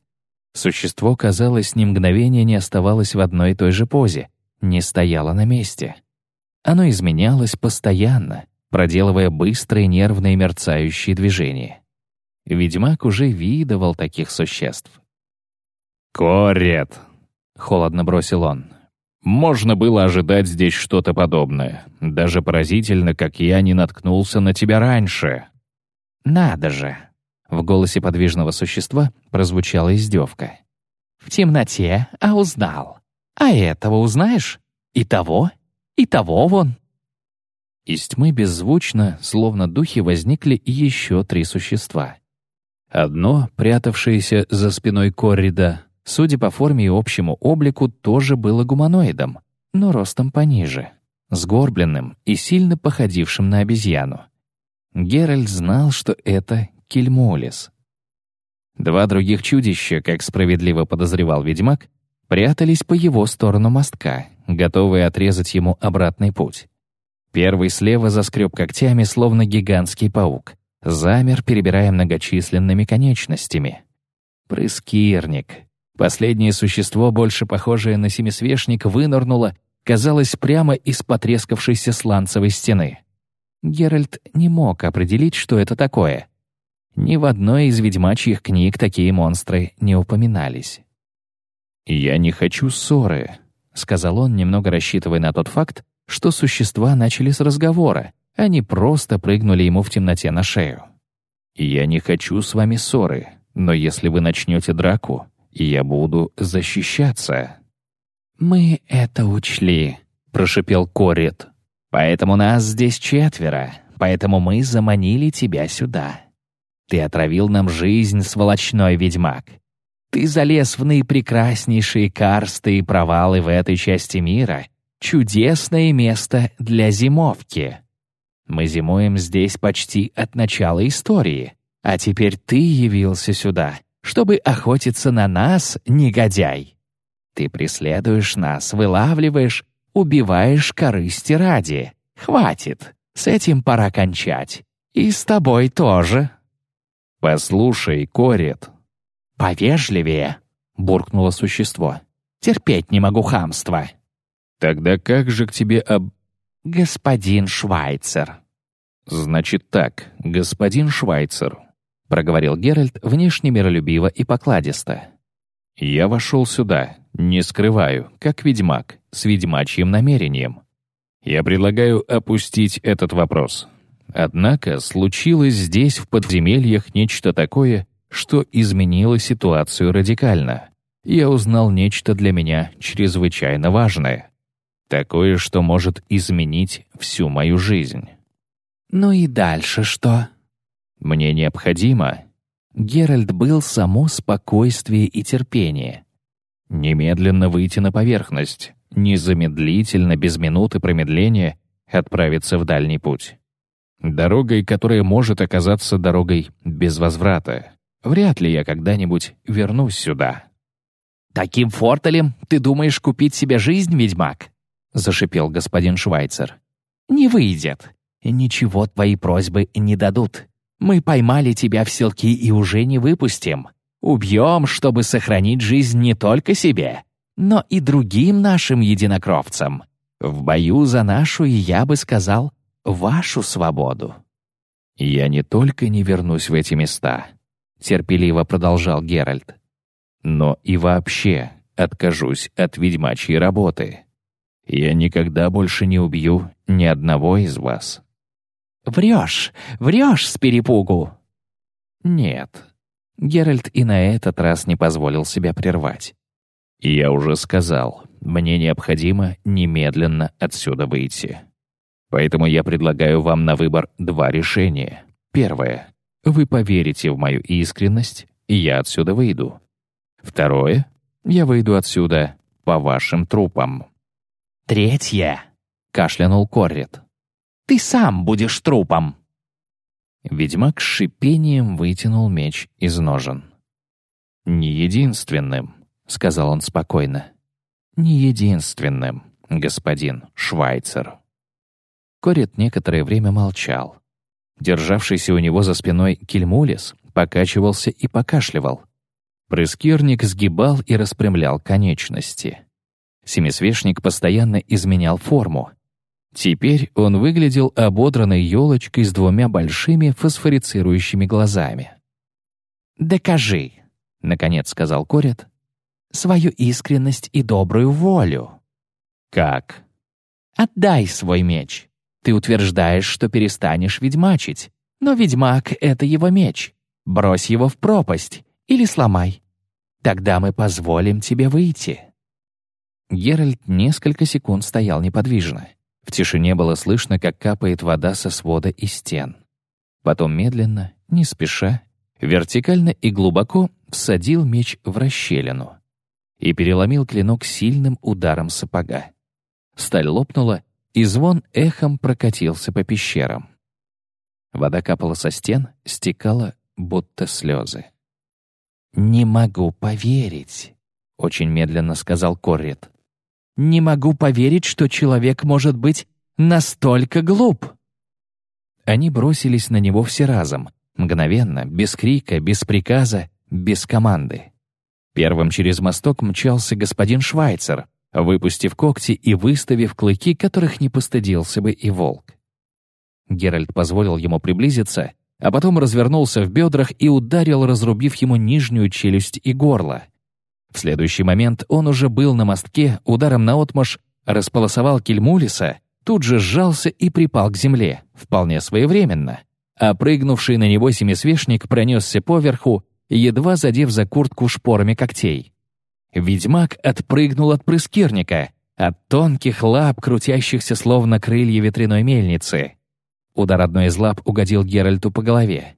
Существо, казалось, ни мгновения не оставалось в одной и той же позе, не стояло на месте. Оно изменялось постоянно, проделывая быстрые нервные мерцающие движения. Ведьмак уже видывал таких существ. «Корет!» — холодно бросил он. Можно было ожидать здесь что-то подобное. Даже поразительно, как я не наткнулся на тебя раньше. «Надо же!» — в голосе подвижного существа прозвучала издевка. «В темноте, а узнал. А этого узнаешь? И того, и того вон». Из тьмы беззвучно, словно духи, возникли еще три существа. Одно, прятавшееся за спиной Коррида, судя по форме и общему облику, тоже было гуманоидом, но ростом пониже, сгорбленным и сильно походившим на обезьяну. Геральт знал, что это Кельмолис. Два других чудища, как справедливо подозревал ведьмак, прятались по его сторону мостка, готовые отрезать ему обратный путь. Первый слева заскреб когтями, словно гигантский паук. Замер, перебирая многочисленными конечностями. Прыскирник. Последнее существо, больше похожее на семисвешник, вынырнуло, казалось, прямо из потрескавшейся сланцевой стены. Геральт не мог определить, что это такое. Ни в одной из ведьмачьих книг такие монстры не упоминались. «Я не хочу ссоры», — сказал он, немного рассчитывая на тот факт, что существа начали с разговора, а не просто прыгнули ему в темноте на шею. «Я не хочу с вами ссоры, но если вы начнете драку, я буду защищаться». «Мы это учли», — прошипел Корит. «Поэтому нас здесь четверо, поэтому мы заманили тебя сюда. Ты отравил нам жизнь, сволочной ведьмак. Ты залез в наипрекраснейшие карсты и провалы в этой части мира чудесное место для зимовки. Мы зимуем здесь почти от начала истории, а теперь ты явился сюда, чтобы охотиться на нас, негодяй. Ты преследуешь нас, вылавливаешь, убиваешь корысти ради. Хватит, с этим пора кончать. И с тобой тоже. Послушай, Корет. Повежливее, буркнуло существо. Терпеть не могу хамства. Тогда как же к тебе об... Господин Швайцер. Значит так, господин Швайцер, проговорил Геральт внешне миролюбиво и покладисто. Я вошел сюда, не скрываю, как ведьмак, с ведьмачьим намерением. Я предлагаю опустить этот вопрос. Однако случилось здесь, в подземельях, нечто такое, что изменило ситуацию радикально. Я узнал нечто для меня чрезвычайно важное. Такое, что может изменить всю мою жизнь. Ну и дальше что? Мне необходимо. Геральт был само спокойствие и терпение. Немедленно выйти на поверхность, незамедлительно, без минуты промедления, отправиться в дальний путь. Дорогой, которая может оказаться дорогой без возврата. Вряд ли я когда-нибудь вернусь сюда. «Таким фортелем ты думаешь купить себе жизнь, ведьмак?» — зашипел господин Швайцер. «Не выйдет. Ничего твои просьбы не дадут. Мы поймали тебя в селки и уже не выпустим. Убьем, чтобы сохранить жизнь не только себе, но и другим нашим единокровцам. В бою за нашу, я бы сказал, вашу свободу». «Я не только не вернусь в эти места», — терпеливо продолжал Геральт, «но и вообще откажусь от ведьмачьей работы. Я никогда больше не убью ни одного из вас». «Врешь, врешь с перепугу!» «Нет». Геральт и на этот раз не позволил себя прервать. «Я уже сказал, мне необходимо немедленно отсюда выйти. Поэтому я предлагаю вам на выбор два решения. Первое. Вы поверите в мою искренность, и я отсюда выйду. Второе. Я выйду отсюда по вашим трупам. «Третье!» — кашлянул Коррит. «Ты сам будешь трупом!» Ведьмак с шипением вытянул меч из ножен. «Не единственным», — сказал он спокойно. «Не единственным, господин Швайцер». Корит некоторое время молчал. Державшийся у него за спиной Кельмулис покачивался и покашливал. Прыскирник сгибал и распрямлял конечности. Семисвешник постоянно изменял форму. Теперь он выглядел ободранной елочкой с двумя большими фосфорицирующими глазами. «Докажи», — наконец сказал Корет, — «свою искренность и добрую волю». «Как?» «Отдай свой меч. Ты утверждаешь, что перестанешь ведьмачить, но ведьмак — это его меч. Брось его в пропасть или сломай. Тогда мы позволим тебе выйти». Геральт несколько секунд стоял неподвижно. В тишине было слышно, как капает вода со свода и стен. Потом медленно, не спеша, вертикально и глубоко всадил меч в расщелину и переломил клинок сильным ударом сапога. Сталь лопнула, и звон эхом прокатился по пещерам. Вода капала со стен, стекала, будто слезы. «Не могу поверить», — очень медленно сказал Коррит. Не могу поверить, что человек может быть настолько глуп. Они бросились на него все разом, мгновенно, без крика, без приказа, без команды. Первым через мосток мчался господин Швайцер, выпустив когти и выставив клыки, которых не постыдился бы и волк. Геральт позволил ему приблизиться, а потом развернулся в бедрах и ударил, разрубив ему нижнюю челюсть и горло. В следующий момент он уже был на мостке, ударом наотмашь располосовал Кельмулиса, тут же сжался и припал к земле, вполне своевременно. А прыгнувший на него семисвешник пронесся поверху, едва задев за куртку шпорами когтей. Ведьмак отпрыгнул от прыскирника, от тонких лап, крутящихся словно крылья ветряной мельницы. Удар одной из лап угодил Геральту по голове.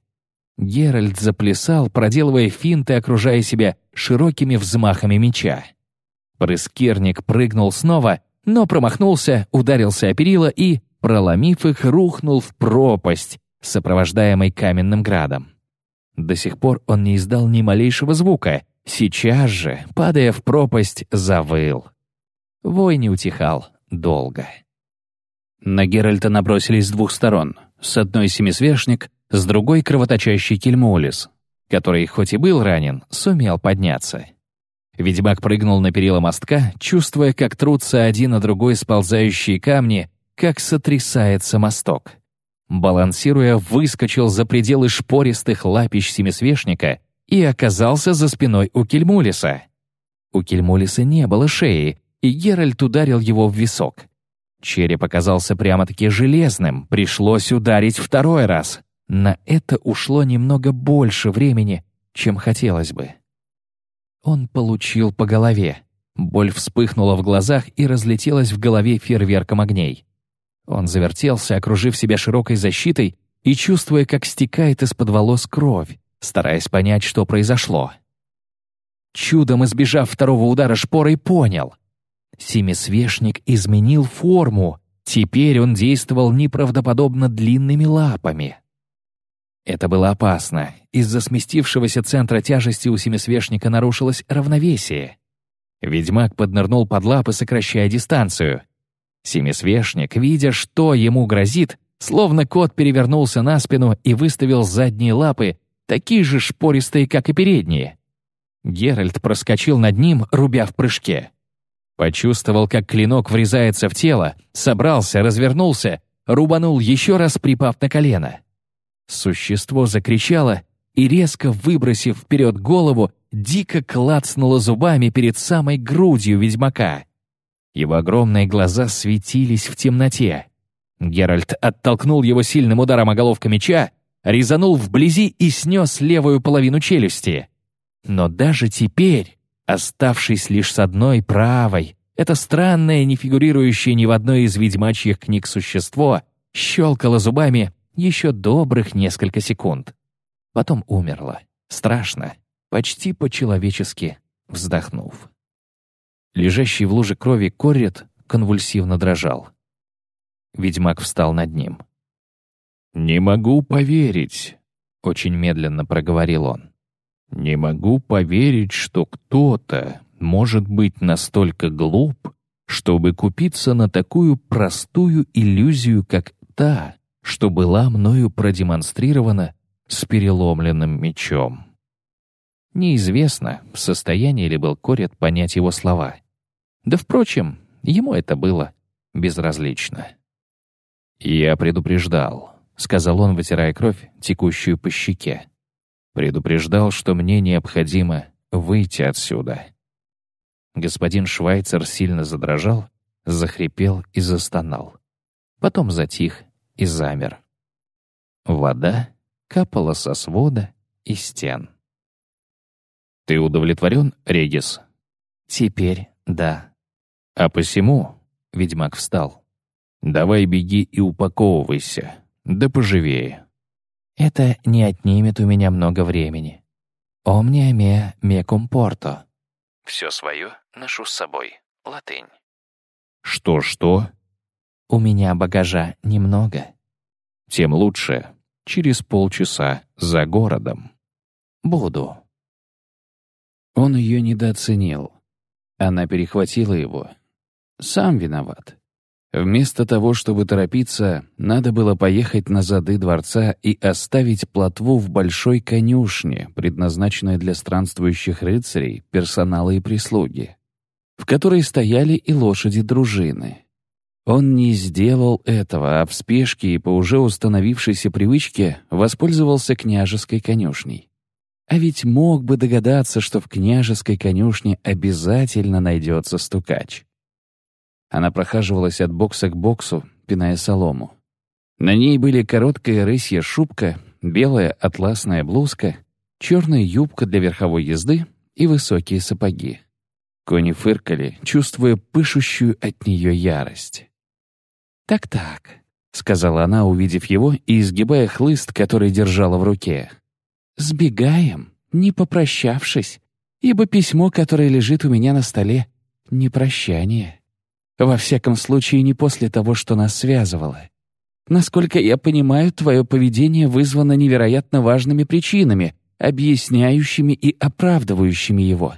Геральт заплясал, проделывая финты, окружая себя широкими взмахами меча. Прыскерник прыгнул снова, но промахнулся, ударился о перила и, проломив их, рухнул в пропасть, сопровождаемый каменным градом. До сих пор он не издал ни малейшего звука, сейчас же, падая в пропасть, завыл. Вой не утихал долго. На Геральта набросились с двух сторон. С одной семисвешник, с другой кровоточащий Кельмулис, который, хоть и был ранен, сумел подняться. Ведьмак прыгнул на перила мостка, чувствуя, как трутся один на другой сползающие камни, как сотрясается мосток. Балансируя, выскочил за пределы шпористых лапищ семисвешника и оказался за спиной у Кельмулиса. У Кельмулиса не было шеи, и Геральт ударил его в висок. Череп оказался прямо-таки железным, пришлось ударить второй раз. На это ушло немного больше времени, чем хотелось бы. Он получил по голове. Боль вспыхнула в глазах и разлетелась в голове фейерверком огней. Он завертелся, окружив себя широкой защитой и чувствуя, как стекает из-под волос кровь, стараясь понять, что произошло. Чудом избежав второго удара шпорой, понял. Семисвешник изменил форму. Теперь он действовал неправдоподобно длинными лапами. Это было опасно. Из-за сместившегося центра тяжести у семисвешника нарушилось равновесие. Ведьмак поднырнул под лапы, сокращая дистанцию. Семисвешник, видя, что ему грозит, словно кот перевернулся на спину и выставил задние лапы, такие же шпористые, как и передние. Геральт проскочил над ним, рубя в прыжке. Почувствовал, как клинок врезается в тело, собрался, развернулся, рубанул еще раз, припав на колено. Существо закричало и, резко выбросив вперед голову, дико клацнуло зубами перед самой грудью ведьмака. Его огромные глаза светились в темноте. Геральт оттолкнул его сильным ударом оголовка меча, резанул вблизи и снес левую половину челюсти. Но даже теперь, оставшись лишь с одной правой, это странное, не фигурирующее ни в одной из ведьмачьих книг существо, щелкало зубами еще добрых несколько секунд. Потом умерла. Страшно, почти по-человечески вздохнув. Лежащий в луже крови Коррет конвульсивно дрожал. Ведьмак встал над ним. «Не могу поверить», — очень медленно проговорил он. «Не могу поверить, что кто-то может быть настолько глуп, чтобы купиться на такую простую иллюзию, как та, что была мною продемонстрирована с переломленным мечом. Неизвестно, в состоянии ли был Корет понять его слова. Да, впрочем, ему это было безразлично. «Я предупреждал», — сказал он, вытирая кровь, текущую по щеке. «Предупреждал, что мне необходимо выйти отсюда». Господин Швайцер сильно задрожал, захрипел и застонал. Потом затих и замер. Вода капала со свода и стен. «Ты удовлетворен, Регис?» «Теперь да». «А посему...» — ведьмак встал. «Давай беги и упаковывайся, да поживее». «Это не отнимет у меня много времени. Omnia me mecum porto». «Все свое ношу с собой. Латынь». «Что-что?» У меня багажа немного. Тем лучше. Через полчаса за городом. Буду. Он ее недооценил. Она перехватила его. Сам виноват. Вместо того, чтобы торопиться, надо было поехать на зады дворца и оставить плотву в большой конюшне, предназначенной для странствующих рыцарей, персонала и прислуги, в которой стояли и лошади дружины. Он не сделал этого, а в спешке и по уже установившейся привычке воспользовался княжеской конюшней. А ведь мог бы догадаться, что в княжеской конюшне обязательно найдется стукач. Она прохаживалась от бокса к боксу, пиная солому. На ней были короткая рысья шубка, белая атласная блузка, черная юбка для верховой езды и высокие сапоги. Кони фыркали, чувствуя пышущую от нее ярость. «Так-так», — сказала она, увидев его и изгибая хлыст, который держала в руке. «Сбегаем, не попрощавшись, ибо письмо, которое лежит у меня на столе, — не прощание. Во всяком случае, не после того, что нас связывало. Насколько я понимаю, твое поведение вызвано невероятно важными причинами, объясняющими и оправдывающими его.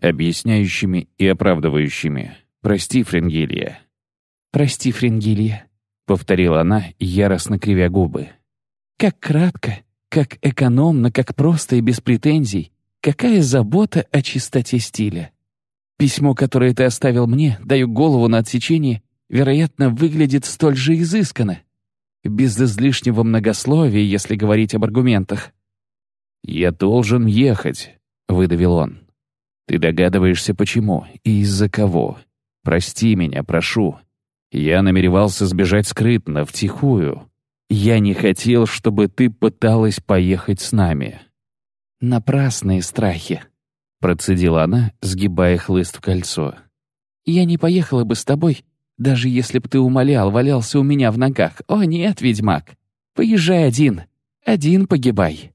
Объясняющими и оправдывающими. Прости, Френгилия. Прости, Френгилия, повторила она, яростно кривя губы. Как кратко, как экономно, как просто и без претензий. Какая забота о чистоте стиля. Письмо, которое ты оставил мне, даю голову на отсечение, вероятно, выглядит столь же изысканно. Без излишнего многословия, если говорить об аргументах. «Я должен ехать», — выдавил он. «Ты догадываешься, почему и из-за кого. Прости меня, прошу. Я намеревался сбежать скрытно, втихую. Я не хотел, чтобы ты пыталась поехать с нами». «Напрасные страхи», Процедила она, сгибая хлыст в кольцо. «Я не поехала бы с тобой, даже если б ты умолял, валялся у меня в ногах. О нет, ведьмак, поезжай один, один погибай.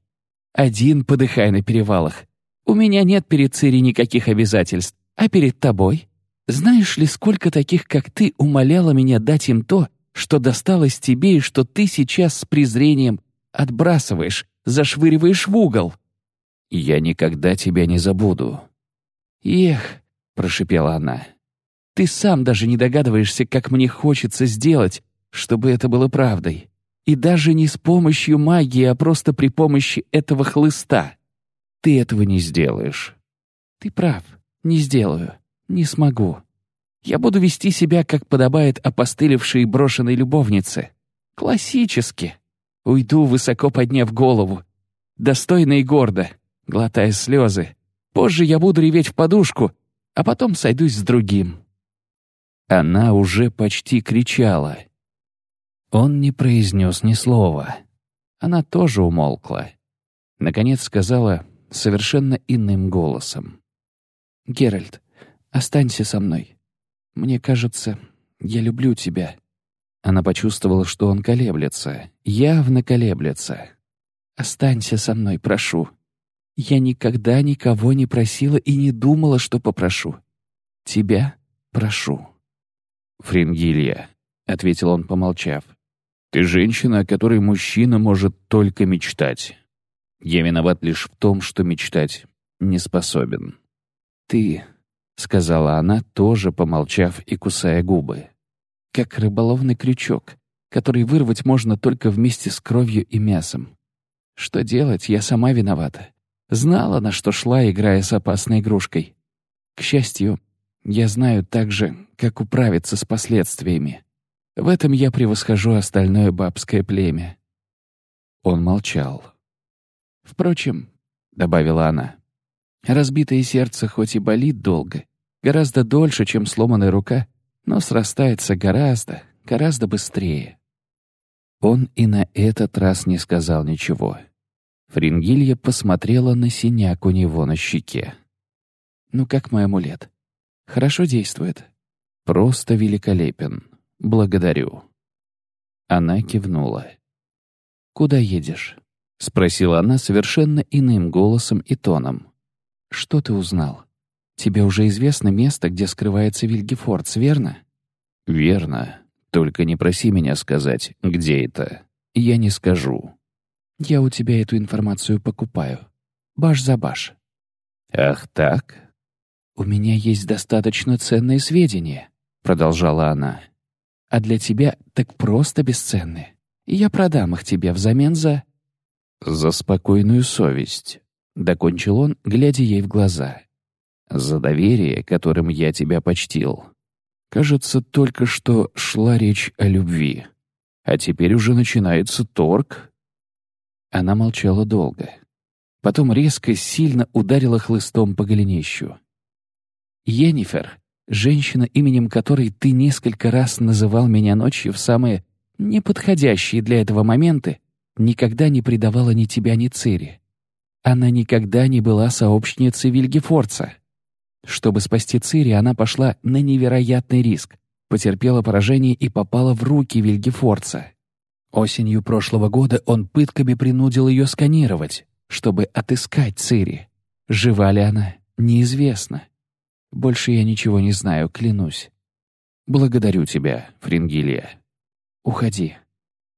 Один подыхай на перевалах. У меня нет перед Цири никаких обязательств, а перед тобой? Знаешь ли, сколько таких, как ты, умоляла меня дать им то, что досталось тебе и что ты сейчас с презрением отбрасываешь, зашвыриваешь в угол?» «Я никогда тебя не забуду». «Эх», — прошипела она, — «ты сам даже не догадываешься, как мне хочется сделать, чтобы это было правдой. И даже не с помощью магии, а просто при помощи этого хлыста. Ты этого не сделаешь». «Ты прав, не сделаю, не смогу. Я буду вести себя, как подобает опостылевшей и брошенной любовнице. Классически. Уйду, высоко подняв голову. Достойно и гордо глотая слезы. Позже я буду реветь в подушку, а потом сойдусь с другим». Она уже почти кричала. Он не произнес ни слова. Она тоже умолкла. Наконец сказала совершенно иным голосом. «Геральт, останься со мной. Мне кажется, я люблю тебя». Она почувствовала, что он колеблется, явно колеблется. «Останься со мной, прошу. Я никогда никого не просила и не думала, что попрошу. Тебя прошу». «Фрингилья», — ответил он, помолчав, — «ты женщина, о которой мужчина может только мечтать. Я виноват лишь в том, что мечтать не способен». «Ты», — сказала она, тоже помолчав и кусая губы, — «как рыболовный крючок, который вырвать можно только вместе с кровью и мясом. Что делать, я сама виновата. Знала, на что шла, играя с опасной игрушкой. К счастью, я знаю также, как управиться с последствиями. В этом я превосхожу остальное бабское племя». Он молчал. «Впрочем», — добавила она, — «разбитое сердце хоть и болит долго, гораздо дольше, чем сломанная рука, но срастается гораздо, гораздо быстрее». Он и на этот раз не сказал ничего. Фрингилья посмотрела на синяк у него на щеке. «Ну как мой амулет? Хорошо действует?» «Просто великолепен. Благодарю». Она кивнула. «Куда едешь?» — спросила она совершенно иным голосом и тоном. «Что ты узнал? Тебе уже известно место, где скрывается Вильгефордс, верно?» «Верно. Только не проси меня сказать, где это. Я не скажу». Я у тебя эту информацию покупаю. Баш за баш». «Ах так?» «У меня есть достаточно ценные сведения», — продолжала она. «А для тебя так просто бесценные. Я продам их тебе взамен за...» «За спокойную совесть», — докончил он, глядя ей в глаза. «За доверие, которым я тебя почтил. Кажется, только что шла речь о любви. А теперь уже начинается торг, она молчала долго. Потом резко, сильно ударила хлыстом по голенищу. «Енифер, женщина, именем которой ты несколько раз называл меня ночью в самые неподходящие для этого моменты, никогда не предавала ни тебя, ни Цири. Она никогда не была сообщницей Вильгефорца. Чтобы спасти Цири, она пошла на невероятный риск, потерпела поражение и попала в руки Вильгефорца. Осенью прошлого года он пытками принудил ее сканировать, чтобы отыскать Цири. Жива ли она, неизвестно. Больше я ничего не знаю, клянусь. Благодарю тебя, Фрингилия. Уходи.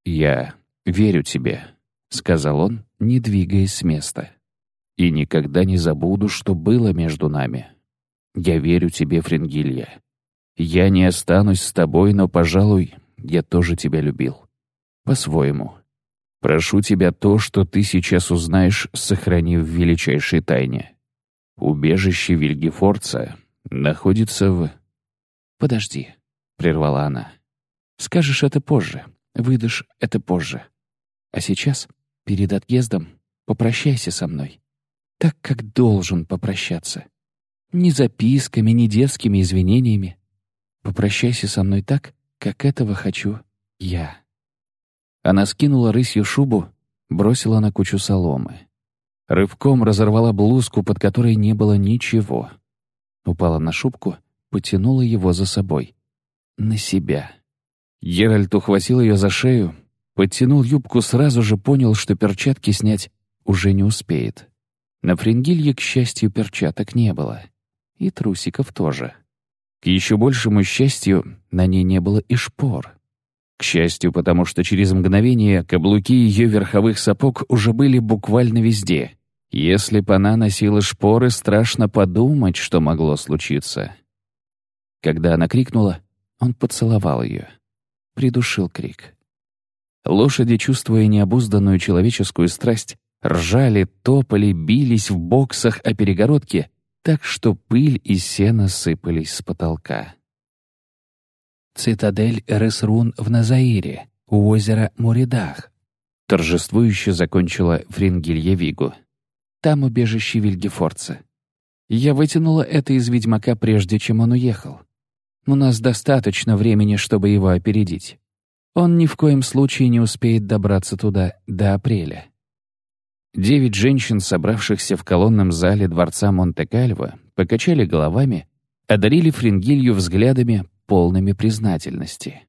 Я верю тебе, сказал он, не двигаясь с места. И никогда не забуду, что было между нами. Я верю тебе, Фрингилья. Я не останусь с тобой, но, пожалуй, я тоже тебя любил. По-своему. Прошу тебя то, что ты сейчас узнаешь, сохранив в величайшей тайне. Убежище Вильгефорца находится в... «Подожди», — прервала она. «Скажешь это позже, выдашь это позже. А сейчас, перед отъездом, попрощайся со мной. Так, как должен попрощаться. Ни записками, ни детскими извинениями. Попрощайся со мной так, как этого хочу я». Она скинула рысью шубу, бросила на кучу соломы. Рывком разорвала блузку, под которой не было ничего. Упала на шубку, потянула его за собой. На себя. Геральт ухватил ее за шею, подтянул юбку, сразу же понял, что перчатки снять уже не успеет. На фрингилье, к счастью, перчаток не было. И трусиков тоже. К еще большему счастью, на ней не было и шпор. К счастью, потому что через мгновение каблуки ее верховых сапог уже были буквально везде. Если бы она носила шпоры, страшно подумать, что могло случиться. Когда она крикнула, он поцеловал ее. Придушил крик. Лошади, чувствуя необузданную человеческую страсть, ржали, топали, бились в боксах о перегородке, так что пыль и сено сыпались с потолка. «Цитадель Ресрун в Назаире, у озера Муридах», торжествующе закончила Фрингилья Вигу. «Там убежище Вильгефорца. Я вытянула это из ведьмака, прежде чем он уехал. У нас достаточно времени, чтобы его опередить. Он ни в коем случае не успеет добраться туда до апреля». Девять женщин, собравшихся в колонном зале дворца Монте-Кальво, покачали головами, одарили Фрингилью взглядами, полными признательности.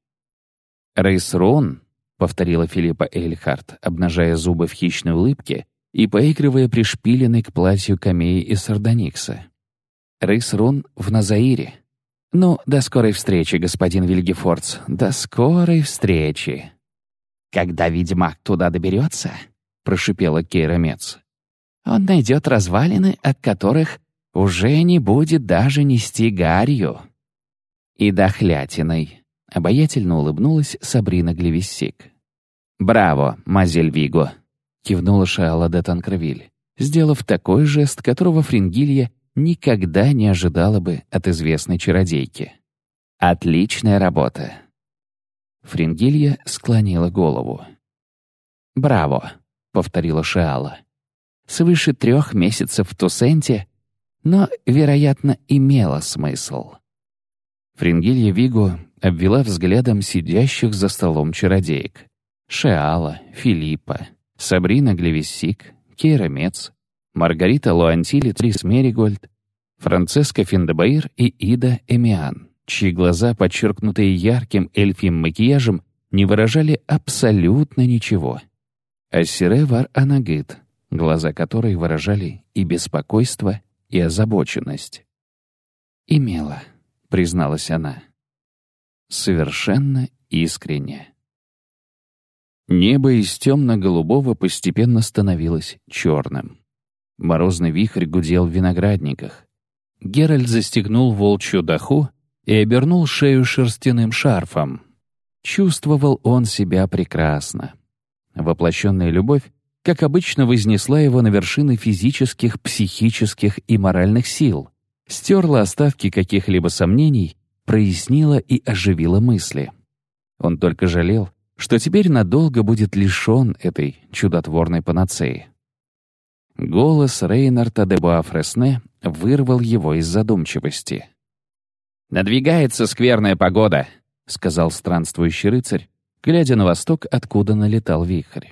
«Рейсрон», — повторила Филиппа Эйльхарт, обнажая зубы в хищной улыбке и поигрывая пришпиленной к платью камеи из сардоникса. «Рейсрон в Назаире. Ну, до скорой встречи, господин Вильгефордс, до скорой встречи». «Когда ведьмак туда доберется», — прошипела Кейра Мец, «он найдет развалины, от которых уже не будет даже нести гарью» и дохлятиной», — обаятельно улыбнулась Сабрина Глевиссик. «Браво, мазель Виго», — кивнула Шаала де Танкровиль, сделав такой жест, которого Фрингилья никогда не ожидала бы от известной чародейки. «Отличная работа». Фрингилья склонила голову. «Браво», — повторила Шаала. «Свыше трех месяцев в Тусенте, но, вероятно, имело смысл». Фрингилья Виго обвела взглядом сидящих за столом чародеек. Шеала, Филиппа, Сабрина Глевиссик, Кейра Мец, Маргарита Луантили Трис Меригольд, Францеска Финдебаир и Ида Эмиан, чьи глаза, подчеркнутые ярким эльфьим макияжем, не выражали абсолютно ничего. А Сире Вар Анагит, глаза которой выражали и беспокойство, и озабоченность. Имела. — призналась она. Совершенно искренне. Небо из темно-голубого постепенно становилось черным. Морозный вихрь гудел в виноградниках. Геральт застегнул волчью даху и обернул шею шерстяным шарфом. Чувствовал он себя прекрасно. Воплощенная любовь, как обычно, вознесла его на вершины физических, психических и моральных сил — стерла остатки каких-либо сомнений, прояснила и оживила мысли. Он только жалел, что теперь надолго будет лишен этой чудотворной панацеи. Голос Рейнарта де Буафресне вырвал его из задумчивости. «Надвигается скверная погода», — сказал странствующий рыцарь, глядя на восток, откуда налетал вихрь.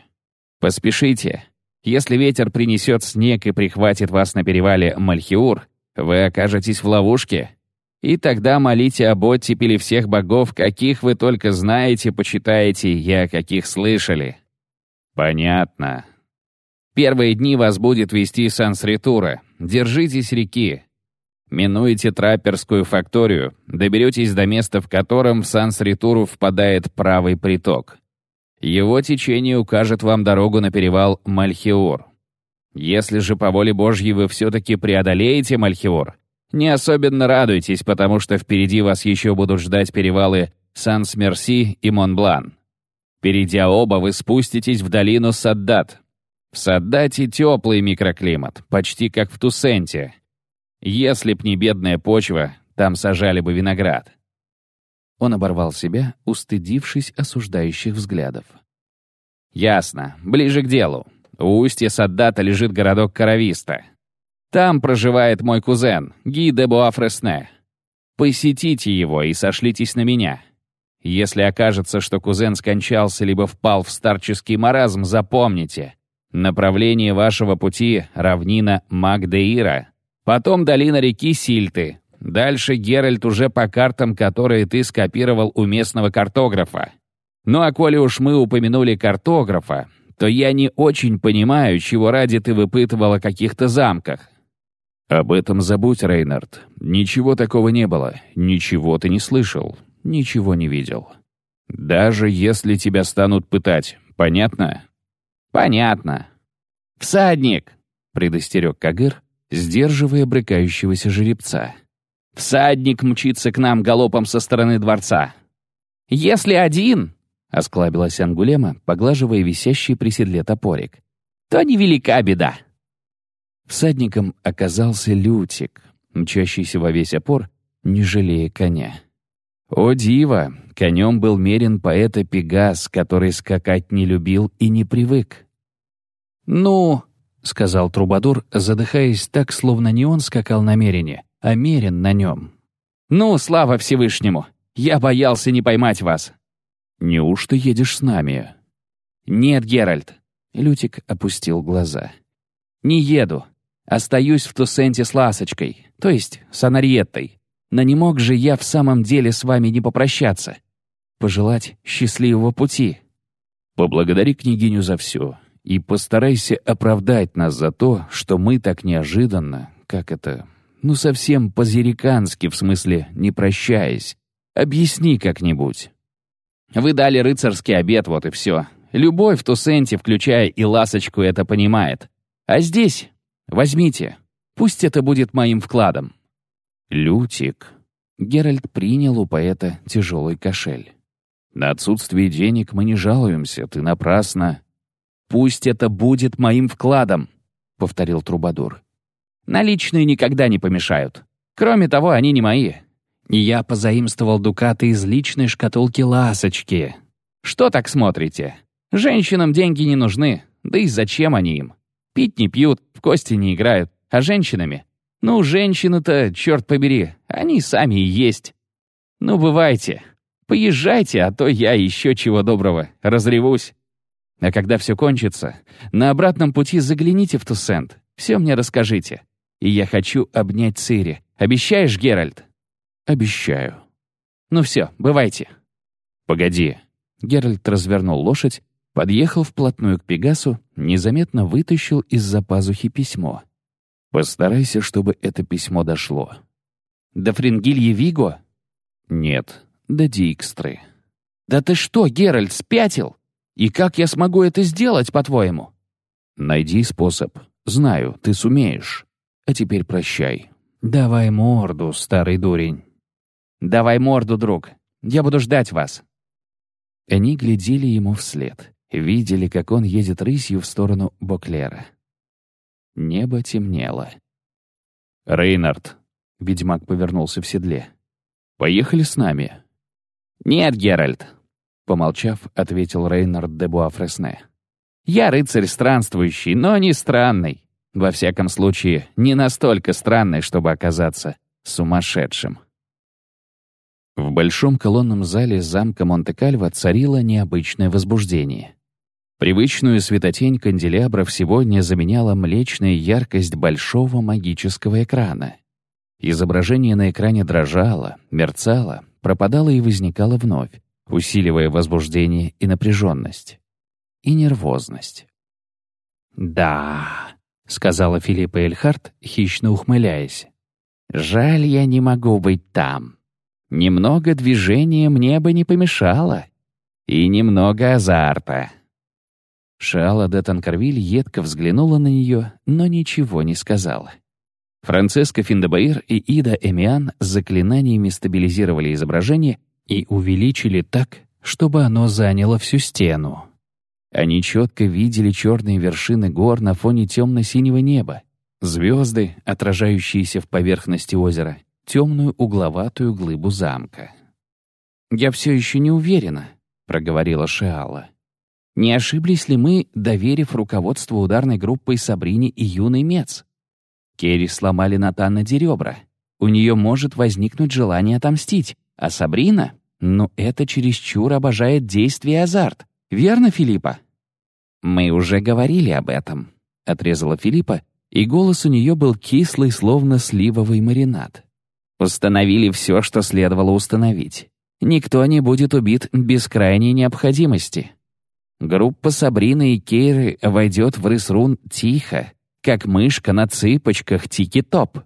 «Поспешите. Если ветер принесет снег и прихватит вас на перевале Мальхиур, вы окажетесь в ловушке. И тогда молите об оттепели всех богов, каких вы только знаете, почитаете, и о каких слышали. Понятно. Первые дни вас будет вести Сансритура. Держитесь реки. Минуете трапперскую факторию, доберетесь до места, в котором в Санс-Ритуру впадает правый приток. Его течение укажет вам дорогу на перевал Мальхиор. Если же по воле Божьей вы все-таки преодолеете Мальхиор, не особенно радуйтесь, потому что впереди вас еще будут ждать перевалы Санс-Мерси и Монблан. Перейдя оба, вы спуститесь в долину Саддат. В Саддате теплый микроклимат, почти как в Тусенте. Если б не бедная почва, там сажали бы виноград. Он оборвал себя, устыдившись осуждающих взглядов. «Ясно. Ближе к делу. У устья Саддата лежит городок Карависта. Там проживает мой кузен, Ги де Буафресне. Посетите его и сошлитесь на меня. Если окажется, что кузен скончался либо впал в старческий маразм, запомните. Направление вашего пути — равнина Магдеира, потом долина реки Сильты, дальше Геральт уже по картам, которые ты скопировал у местного картографа. Ну а коли уж мы упомянули картографа, то я не очень понимаю, чего ради ты выпытывал о каких-то замках. Об этом забудь, Рейнард. Ничего такого не было, ничего ты не слышал ничего не видел. Даже если тебя станут пытать, понятно? Понятно. Всадник, предостерег Кагыр, сдерживая брыкающегося жеребца. Всадник мчится к нам галопом со стороны дворца. Если один, осклабилась Ангулема, поглаживая висящий при седле топорик, то невелика беда. Всадником оказался Лютик, мчащийся во весь опор, не жалея коня. О диво! Конем был мерен поэта Пегас, который скакать не любил и не привык. «Ну», — сказал Трубадур, задыхаясь так, словно не он скакал намерение, а мерен на нем. «Ну, слава Всевышнему! Я боялся не поймать вас!» «Неужто едешь с нами?» «Нет, Геральт!» Лютик опустил глаза. «Не еду. Остаюсь в Тусенте с Ласочкой, то есть с Анариеттой. Но не мог же я в самом деле с вами не попрощаться. Пожелать счастливого пути. Поблагодари княгиню за все и постарайся оправдать нас за то, что мы так неожиданно, как это, ну совсем по-зерикански, в смысле не прощаясь. Объясни как-нибудь. Вы дали рыцарский обед, вот и все. Любовь в Тусенте, включая и ласочку, это понимает. А здесь возьмите. Пусть это будет моим вкладом. «Лютик». Геральт принял у поэта тяжелый кошель. «На отсутствие денег мы не жалуемся, ты напрасно». «Пусть это будет моим вкладом», — повторил Трубадур. «Наличные никогда не помешают. Кроме того, они не мои. Я позаимствовал дукаты из личной шкатулки Ласочки. Что так смотрите? Женщинам деньги не нужны, да и зачем они им? Пить не пьют, в кости не играют, а женщинами ну, женщины-то, черт побери, они сами и есть. Ну, бывайте. Поезжайте, а то я еще чего доброго, разревусь. А когда все кончится, на обратном пути загляните в Туссент, все мне расскажите. И я хочу обнять Цири. Обещаешь, Геральт? Обещаю. Ну все, бывайте. Погоди. Геральт развернул лошадь, подъехал вплотную к Пегасу, незаметно вытащил из-за пазухи письмо. Постарайся, чтобы это письмо дошло. До Фрингильи Виго? Нет, до Дикстры. Да ты что, Геральт, спятил? И как я смогу это сделать, по-твоему? Найди способ. Знаю, ты сумеешь. А теперь прощай. Давай морду, старый дурень. Давай морду, друг. Я буду ждать вас. Они глядели ему вслед, видели, как он едет рысью в сторону Боклера. Небо темнело. «Рейнард», — ведьмак повернулся в седле, — «поехали с нами». «Нет, Геральт», — помолчав, ответил Рейнард де Буафресне. «Я рыцарь странствующий, но не странный. Во всяком случае, не настолько странный, чтобы оказаться сумасшедшим». В большом колонном зале замка Монте-Кальво царило необычное возбуждение. Привычную светотень канделябров сегодня заменяла млечная яркость большого магического экрана. Изображение на экране дрожало, мерцало, пропадало и возникало вновь, усиливая возбуждение и напряженность. И нервозность. «Да», — сказала Филиппа Эльхарт, хищно ухмыляясь. Жаль, я не могу быть там. Немного движения мне бы не помешало. И немного азарта». Шиала де Танкервиль едко взглянула на нее, но ничего не сказала. Франциско Финдебаир и Ида Эмиан с заклинаниями стабилизировали изображение и увеличили так, чтобы оно заняло всю стену. Они четко видели черные вершины гор на фоне темно-синего неба, звезды, отражающиеся в поверхности озера, темную угловатую глыбу замка. «Я все еще не уверена», — проговорила Шиала. «Не ошиблись ли мы, доверив руководство ударной группой Сабрине и юный Мец? Керри сломали Натана Деребра. У нее может возникнуть желание отомстить, а Сабрина, ну это чересчур обожает действие и азарт. Верно, Филиппа?» «Мы уже говорили об этом», — отрезала Филиппа, и голос у нее был кислый, словно сливовый маринад. «Установили все, что следовало установить. Никто не будет убит без крайней необходимости. Группа Сабрины и Кейры войдет в Рысрун тихо, как мышка на цыпочках тики-топ.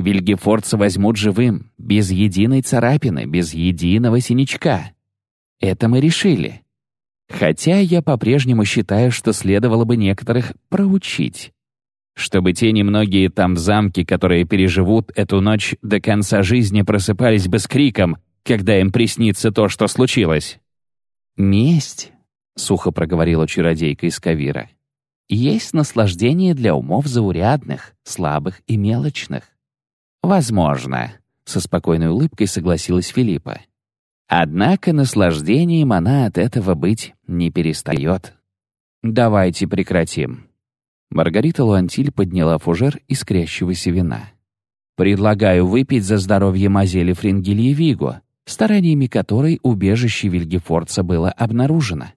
Вильгефорца возьмут живым, без единой царапины, без единого синячка. Это мы решили. Хотя я по-прежнему считаю, что следовало бы некоторых проучить. Чтобы те немногие там в замке, которые переживут эту ночь до конца жизни, просыпались бы с криком, когда им приснится то, что случилось. «Месть», — сухо проговорила чародейка из Кавира, «есть наслаждение для умов заурядных, слабых и мелочных». «Возможно», — со спокойной улыбкой согласилась Филиппа. Однако наслаждением она от этого быть не перестает. «Давайте прекратим». Маргарита Луантиль подняла фужер искрящегося вина. «Предлагаю выпить за здоровье Мазели Фрингельи Виго, стараниями которой убежище Вильгефорца было обнаружено.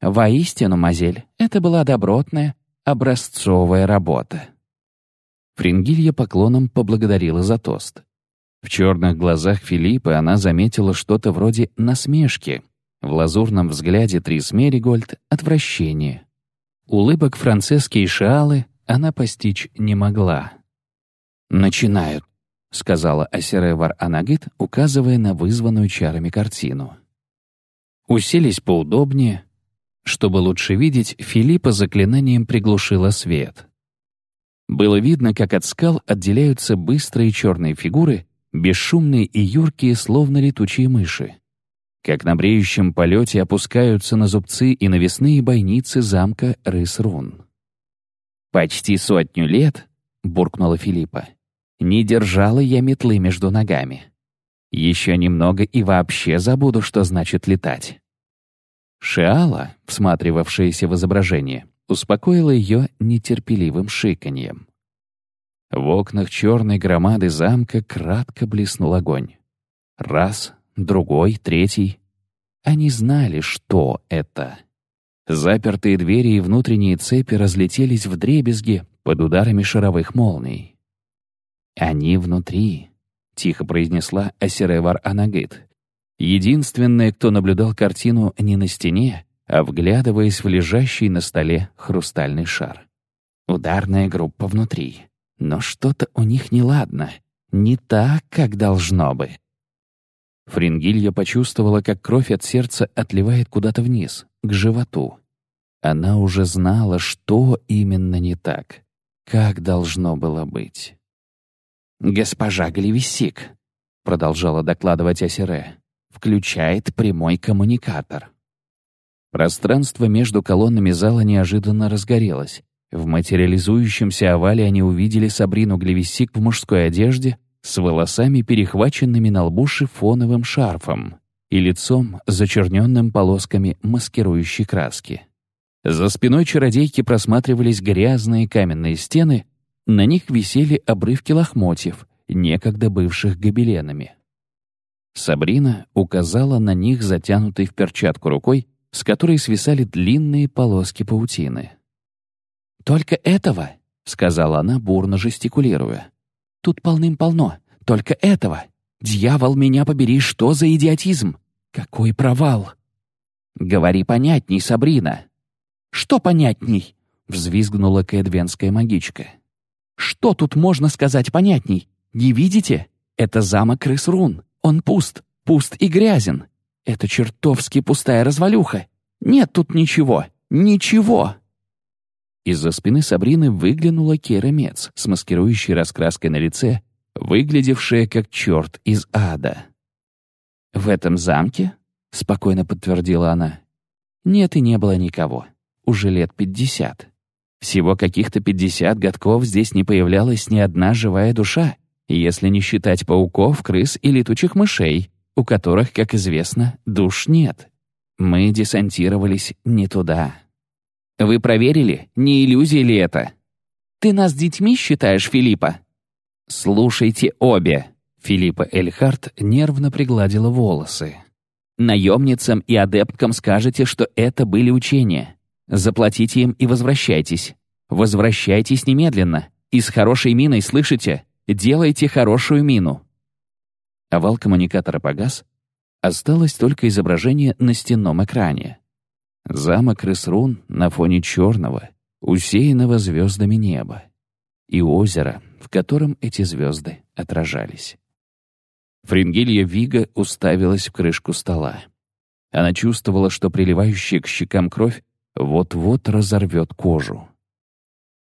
Воистину, Мазель, это была добротная, образцовая работа». Фрингилья поклоном поблагодарила за тост. В черных глазах Филиппа она заметила что-то вроде насмешки. В лазурном взгляде Трис Меригольд — отвращение. Улыбок Францески и Шиалы она постичь не могла. «Начинают», — сказала Асеревар Анагит, указывая на вызванную чарами картину. Уселись поудобнее. Чтобы лучше видеть, Филиппа заклинанием приглушила свет. Было видно, как от скал отделяются быстрые черные фигуры, бесшумные и юркие, словно летучие мыши. Как на бреющем полете опускаются на зубцы и навесные бойницы замка Рысрун. «Почти сотню лет», — буркнула Филиппа, — «не держала я метлы между ногами. Еще немного и вообще забуду, что значит летать». Шиала, всматривавшаяся в изображение, успокоила ее нетерпеливым шиканьем. В окнах черной громады замка кратко блеснул огонь. Раз, другой, третий. Они знали, что это. Запертые двери и внутренние цепи разлетелись в дребезги под ударами шаровых молний. «Они внутри», — тихо произнесла Асеревар Анагит. Единственная, кто наблюдал картину не на стене, вглядываясь в лежащий на столе хрустальный шар. Ударная группа внутри. Но что-то у них неладно, не так, как должно бы. Фрингилья почувствовала, как кровь от сердца отливает куда-то вниз, к животу. Она уже знала, что именно не так, как должно было быть. «Госпожа Глевисик», — продолжала докладывать Асире, — «включает прямой коммуникатор». Пространство между колоннами зала неожиданно разгорелось, в материализующемся овале они увидели Сабрину Глевисик в мужской одежде с волосами, перехваченными на лбу шифоновым шарфом и лицом, зачерненным полосками маскирующей краски. За спиной чародейки просматривались грязные каменные стены, на них висели обрывки лохмотьев, некогда бывших гобеленами. Сабрина указала на них затянутой в перчатку рукой, с которой свисали длинные полоски паутины. «Только этого», — сказала она, бурно жестикулируя. «Тут полным-полно. Только этого. Дьявол, меня побери, что за идиотизм? Какой провал!» «Говори понятней, Сабрина». «Что понятней?» — взвизгнула кэдвенская магичка. «Что тут можно сказать понятней? Не видите? Это замок Крысрун. Он пуст, пуст и грязен. Это чертовски пустая развалюха. Нет тут ничего, ничего!» Из-за спины Сабрины выглянула Кера Мец с маскирующей раскраской на лице, выглядевшая как черт из ада. «В этом замке?» — спокойно подтвердила она. «Нет и не было никого. Уже лет пятьдесят. Всего каких-то пятьдесят годков здесь не появлялась ни одна живая душа, если не считать пауков, крыс и летучих мышей, у которых, как известно, душ нет. Мы десантировались не туда. Вы проверили, не иллюзия ли это? Ты нас детьми считаешь, Филиппа? Слушайте обе. Филиппа Эльхарт нервно пригладила волосы. Наемницам и адепткам скажете, что это были учения. Заплатите им и возвращайтесь. Возвращайтесь немедленно. И с хорошей миной, слышите? Делайте хорошую мину. Овал коммуникатора погас. Осталось только изображение на стенном экране. Замок Ресрун на фоне черного, усеянного звездами неба. И озеро, в котором эти звезды отражались. Фрингилья Вига уставилась в крышку стола. Она чувствовала, что приливающая к щекам кровь вот-вот разорвет кожу.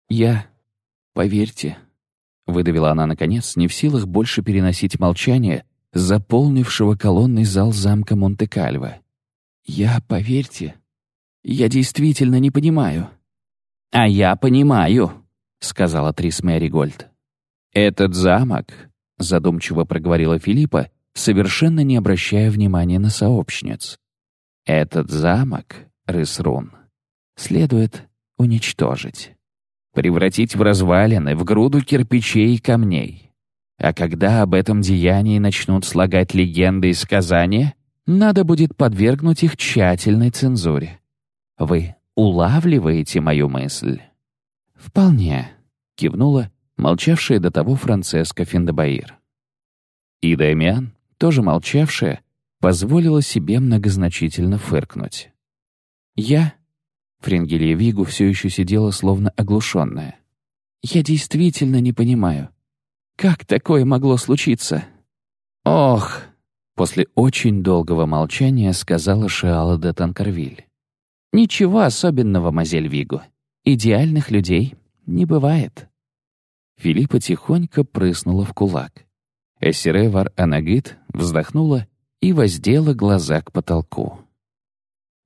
«Я... поверьте...» — выдавила она, наконец, не в силах больше переносить молчание, заполнившего колонный зал замка Монте-Кальво. «Я, поверьте, я действительно не понимаю». «А я понимаю», — сказала Трис Мэригольд. «Этот замок», — задумчиво проговорила Филиппа, совершенно не обращая внимания на сообщниц. «Этот замок, Рысрун, следует уничтожить, превратить в развалины, в груду кирпичей и камней. А когда об этом деянии начнут слагать легенды и сказания, надо будет подвергнуть их тщательной цензуре. Вы улавливаете мою мысль?» «Вполне», — кивнула молчавшая до того Францеска Финдебаир. И Дамиан, тоже молчавшая, позволила себе многозначительно фыркнуть. «Я...» Фрингелья Вигу все еще сидела словно оглушенная. «Я действительно не понимаю. Как такое могло случиться?» «Ох!» После очень долгого молчания сказала Шиала де Танкервиль. «Ничего особенного, Мазель Вигу. Идеальных людей не бывает». Филиппа тихонько прыснула в кулак. Эссеревар Анагит вздохнула и воздела глаза к потолку.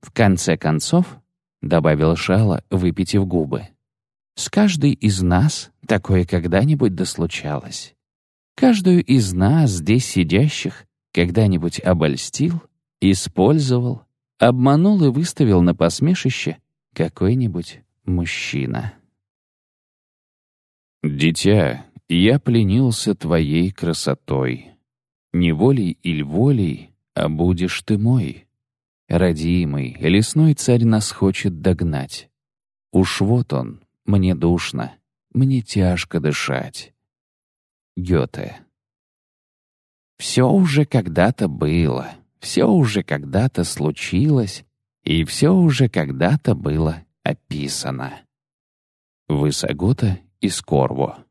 «В конце концов», — добавила Шала, выпитив губы, «с каждой из нас такое когда-нибудь дослучалось. Каждую из нас, здесь сидящих, когда-нибудь обольстил, использовал, обманул и выставил на посмешище какой-нибудь мужчина. «Дитя, я пленился твоей красотой. Не волей или волей, а будешь ты мой. Родимый, лесной царь нас хочет догнать. Уж вот он, мне душно, мне тяжко дышать». Гёте. Все уже когда-то было, все уже когда-то случилось, и все уже когда-то было описано. Высогота из Корво.